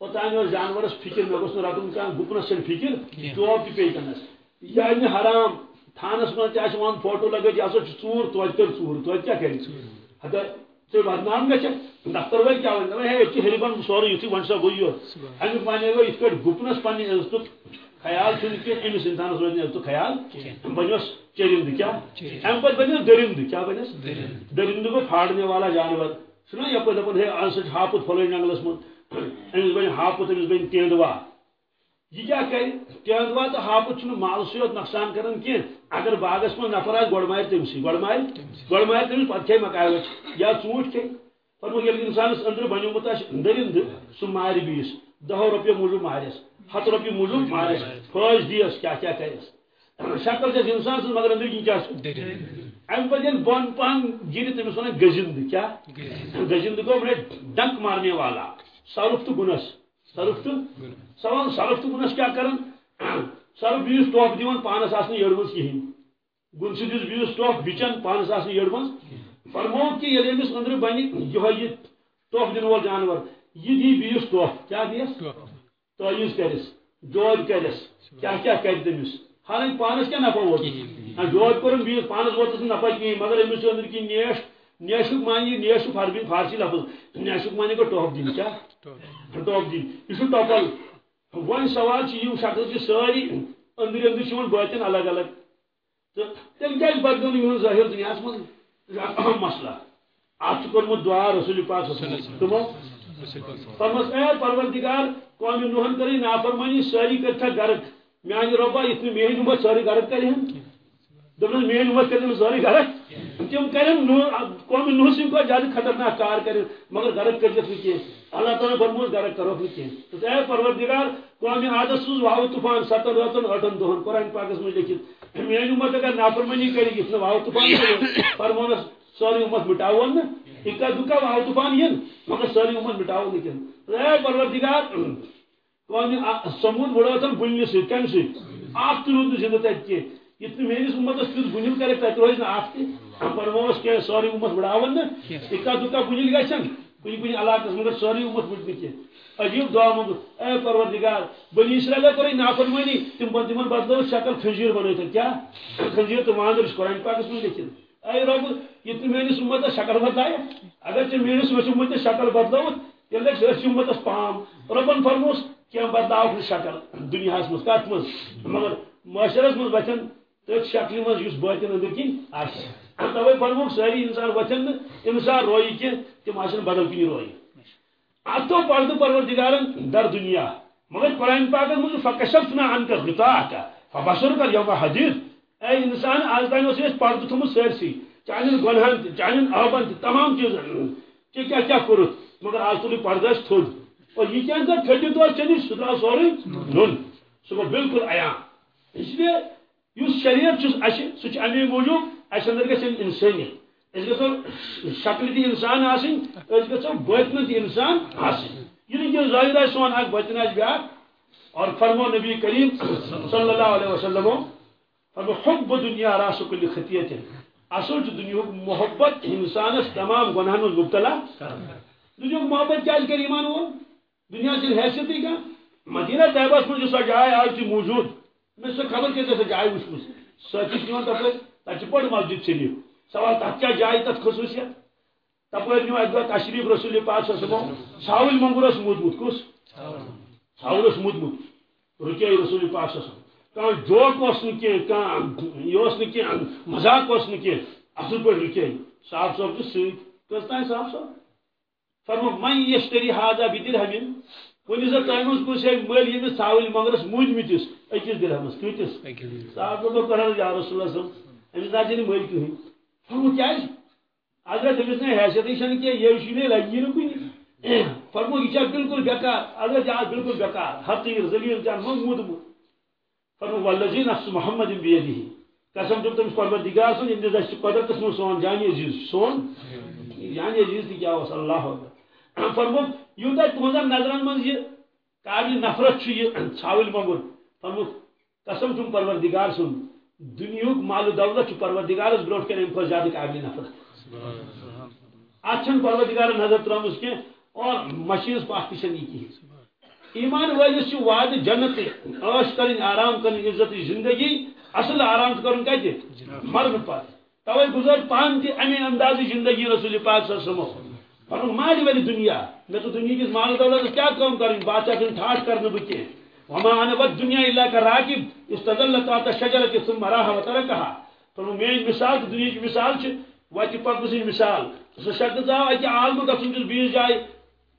[SPEAKER 1] اوتان جانورس فکر مے گوس رٹن کان گپنس چھ فکر۔ جواب تہ پے کنس یہ حرام۔ تھانس من فوٹو لگا یہ ہسا ژور توتہ کر ژور توتہ کیا کر ژے بدنام گژھِ دفتر کیٛاہ وَنہِ دَپان ہے ییٚتہِ چھِ ہیٚرِبَن سورُے یُتھُے وۄنۍ سا گوٚو یہِ اَمیُک معنی گوٚو یِتھ پٲٹھۍ گُپنَس پنٛنہِ عزتُک خیال أمِس اِنسانَس روزِ نہٕ عزتُک خیال بنیوس چٔرِنٛدٕ کیٛاہ اَمہِ پَتہٕ بنیوس دٔرِنٛدٕ کیٛاہ بنیس دٔرِنٛدٕ گوٚو پھاڑنے والا جانور۔ چھُنا یپٲرۍ دَپان ہے سا چھِ ہاپُت پھلٲنۍ جنٛگلَس منٛز أمِس بَنہِ ہاپُت أمِس بَنہِ تینٛدوا۔ یہ کیا کرے ٹینگوا تو ہاپت مال یوت نقصان کران کی اگر باغس من نفر آس گڑ مار تم سی، گڑ مار گڑ مار تمس پتہ کھے مکائی وچ یا ژوٗنٛٹھ کھے پتہٕ ییٚلہِ اِنسانس أنٛدرٕ بنیومُت آسہِ دٔرِنٛدٕ سُہ مارِ بیٚیِس دہو رۄپیو موٗجوٗب مارٮ۪س ہتھ رۄپیہِ موٗجوٗب مارٮ۪س فٲش دِیس کیٛاہ کیٛاہ کرٮ۪س شکل چھس انسان سٕنٛز مگر أنٛدرۍ کِنۍ کیٛاہ چھُ امہِ پتہٕ ییٚلہِ بۄن پہن گِرِ تٔمِس ونان گٔزِنٛدٕ کیٛاہ گٔزِنٛدٕ گوٚو بڑے ڈنک مارنے والا سرُف تہٕ گُنس۔ سرف تو سوال سرف تو گنس کیا کرن؟ سرف بیس ٹوپ دیوان پانس آسن یڑمز کہین گن سے دس بیس ٹوپ بچن پانس آسن یڑمز فرمو کہ یل امس اندر بنی یہ یہ ٹوپ دن وول جانور۔ یہ دی بیس ٹوپ۔ کیا دیس؟ تویز کرس جوب کرس کیا کیا کر تمس حالانکہ پانس کیا نفع ووت ہاں، جوب کورن بیس پانس ووتس نفع کہین مگر امس اندر کی نیش، نیشک مانی نیش فارسی فارسی لفظ۔ نیشک مانی کو ٹوپ دین۔ کیا؟ ٹوپ دین یہ ٹوپل ون سوال یہ شخص کہ ساری اندر اندر باطن الگ الگ تو تیل کیا بدل میون ظاہر دنیا من اہم مسئلہ ات کورمت دعا رسول پاک تمو فرمس اے پروردگار قوم نوحن کری نافرمانی ساری کر گرک میانہ ربا یہ میری امت ساری گرک کریں دپن میری امت کریں ساری گرک تم کریں قوم نوح سن کو زیادہ خطرناک کار کریں مگر گرک کر کی اللہ تعالیٰ فرموس گرک کرو کی تو اے پروردگار، قوم عادت سوز واو طوفان ستن رتن اٹھن دہن قرآن پاکس میں لکھت۔ میری امت اگر نافرمانی کری اس نے واو طوفان فرمونس ساری امت مٹاون نا اکا دکا واو طوفان ین مگر ساری امت مٹاون لیکن اے پروردگار، قوم سمود بڑوتن بلنی سے، کن سے؟ آپ تو رود زندہ تک کے اتنی میری امت اس تیز بنیل کرے تک روز نا آپ کے فرموس کے ساری امت بڑاون نا اکا دکا بنیل گشن کچھ کچھ علاقہ مگر ساری امت بڑھنے کے عجیب دعا منگ اے پروردگار، بنی اسرائیل کوئی نافرمانی تم تمن بدلو شکل خنزیر بنائے کیا؟ خنزیر تو ماندر قرآن پاکس میں لیکن اے رب یہ تو میس امت شکل بدلائے۔ اگر ٹھیک میس امت شکل بدلو تیل لگے امت پام۔ ربن فرموس کی بدلاو شکل دنیا مز کت مز مگر معاشرس مز وتن تھی شکل مز باطن اندر کن توے فرموک ساری انسان وتن انسان روی کی تم آن بدل کن روی اتو پرد پروردگارن در دنیا مگر قرآن پاک مجھ فکشفنا عنك غطاءك فبصرك اليوم حديث اے انسان آج تین اس پرد تھومت سرسی چانن گنہن چانن آبن تمام چیزن کہ کیا کیا کرت مگر آج تلی پردہ تھوڑ اور یہ کیا کھٹی تو چلی سدرا سوری نون سو بالکل عیاں اس لیے اس شریعت چھ اش سچ امی موجود اس اندر گژھن انسانیت اس گژھو شکل دی انسان آسن، اس گژھو باطن دی انسان آسن. یہ نہیں کہ ظاہر ہے سون اک باطن ہے بیاکھ اور فرمو نبی کریم صلی اللہ علیہ وسلم، فرمو، حب دنیا راس کل خطیت. اصل دنیا محبت انسانس تمام گناہن مبتلا. دنیا محبت کیا کر ایمان ہو؟ دنیا سے حیثیت ہی کا مدینہ طیبہ میں جو سا جائے آج تھی موجود. میں سے خبر کہتے سے جائے اس میں سچی کیوں تک بڑ مسجد سے سوال تک کیا جائے تک خصوصیت تپر نیو اکبر تشریف رسول پاک صلی اللہ علیہ وسلم۔ ساول منگورس مودمت کس؟ ساولس مودمت رکے رسول پاک صلی اللہ علیہ وسلم۔ کان جوک اس نکی کان یوس نکی مزاق اس نکی اصل پر رکے صاحب صاحب تو سیت کستا ہے صاحب صاحب۔ فرمو من یشتری حاضا بی درہمین ونی سا تایمز کو سے مل یمس ساول منگورس مودمتس اکیس درہمس کیتس صاحب صاحب کہا یا رسول اللہ صلی اللہ علیہ وسلم امس نہ چھ مل کہین فرمو کیا اگر تمس نے حیثیت چھن کہ یہ شی لگی نہ کن فرمو یہ بالکل بیکار اگر جا بالکل بیکار حقیر ذلیل جان محمود فرمو والذی نفس محمد بیدی قسم تم تمس پروردگار سن ان دست قدرت من سون جانی عزیز سون جانی عزیز تھی کیا وصلی اللہ علیہ فرمو یوتا تمہن نظرن من یہ قابل نفرت چھ یہ چھاول مگر فرمو قسم تم پروردگار سن دنیا مال و دولت پروردگارس برو کن ام زیادہ قابل نفرت اتن پروردگار نظر ترام کی اور مشیز پاک تھی کی ایمان ولس وعد جنت عش کریں آرام کریں عزت زندگی، اصل آرام کرن کتہ مرن پتہ توے گزر پان تہ امی انداز زندگی رسول پاک صلی اللہ علیہ وسلم۔ پنن مال والی دنیا، میں تو دنیا کی مال دولت کیا کام کریں بادشاہ کن ٹھاٹ کرنے بکے وما انا والدنيا الا كراكب استدل تحت الشجره ثم راها وتركها فرمو مين مثال، دنیا کی مثال چھ وتہ پتہ سن مثال۔ سو شخص آو اکہ عالم گژھن کس بیس جائے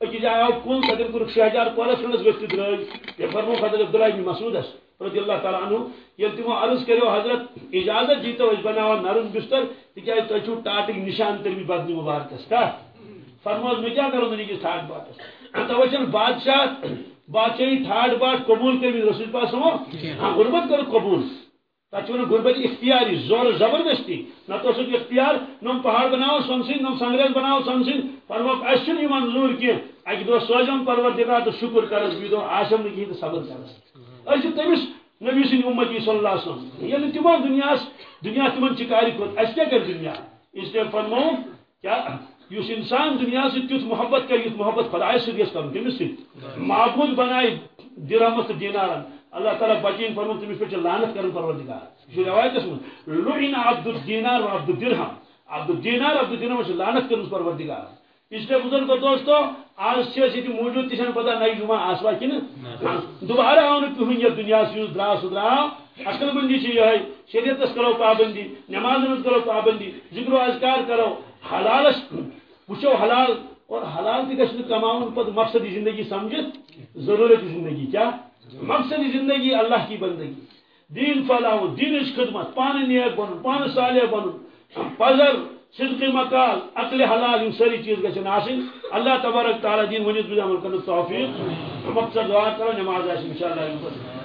[SPEAKER 1] اکہ جائے آو کل تتر کور شہجار پورس فرنس گژھت درٲے یہ فرمو حضرت عبداللہ بن مسعود رضی اللہ تعالیٰ عنہ یل تمو عرض کرو حضرت اجازت جیتو اس بناو نرم بستر تکیاز تہ چھو ٹاٹک نشان تر ترمی بدنی مبارکس کا فرموز میں کیا کروں دنیا کی ٹھاٹ باتس توچن بادشاہ بادشاہی ٹھاٹ باٹ قبول کر رسول پاس ہو ہاں غربت کر قبول. تک غربت اختیاری زور زبردستی. نہ تو سک اختیار نم پہاڑ بناو سن سن نم سنگریز بناو سن سن فرموک اس یہ منظور کی اکی دو سوجم پروردگار تو شکر کرس بی دو آشم نکی تو صبر کرس اس تمس نبی سن امتی صلی اللہ علیہ وسلم. یعنی تمو دنیا دنیا تمن چکاری کت اس کیا کر دنیا؟ اس لیے فرمو کیا اس انسان دنیا سے تیت محبت کر یت محبت خدا سے گیس کرن تمس سی معبود بنائے درہمس دینارن اللہ تعالیٰ بچین فرمون تمس پہ لعنت کرن پروردگار یہ روایت اس لعن عبد الدینار و عبد الدرہم۔ عبد الدینار عبد الدرہم سے لعنت کرن پروردگار اس لیے بزرگ دوستو، آج سے موجود تھی پتہ نئی جمعہ آسوا کن ہاں۔ دوبارہ آو کہین یہ دنیا سے درا سہ درا عقل بندی یہ شریعت کرو پابندی، نماز مز کرو پابندی، ذکر و اذکار کرو۔ حلالس وچو حلال، اور حلال تھی گھن کما پہ مقصدی زندگی سمجھت ضرورت زندگی کیا؟ مقصدی زندگی اللہ کی بندگی۔ دین پھیلاؤ، دین خدمت، پان نیک بن پان صالح بن پذر، صدق مقال عقل حلال، ان ساری چیز گھن آسن اللہ تبارک تعالیٰ دین ونس عمل کر توفیق۔ مقصد دعا کرو، نماز آ ان شاء اللہ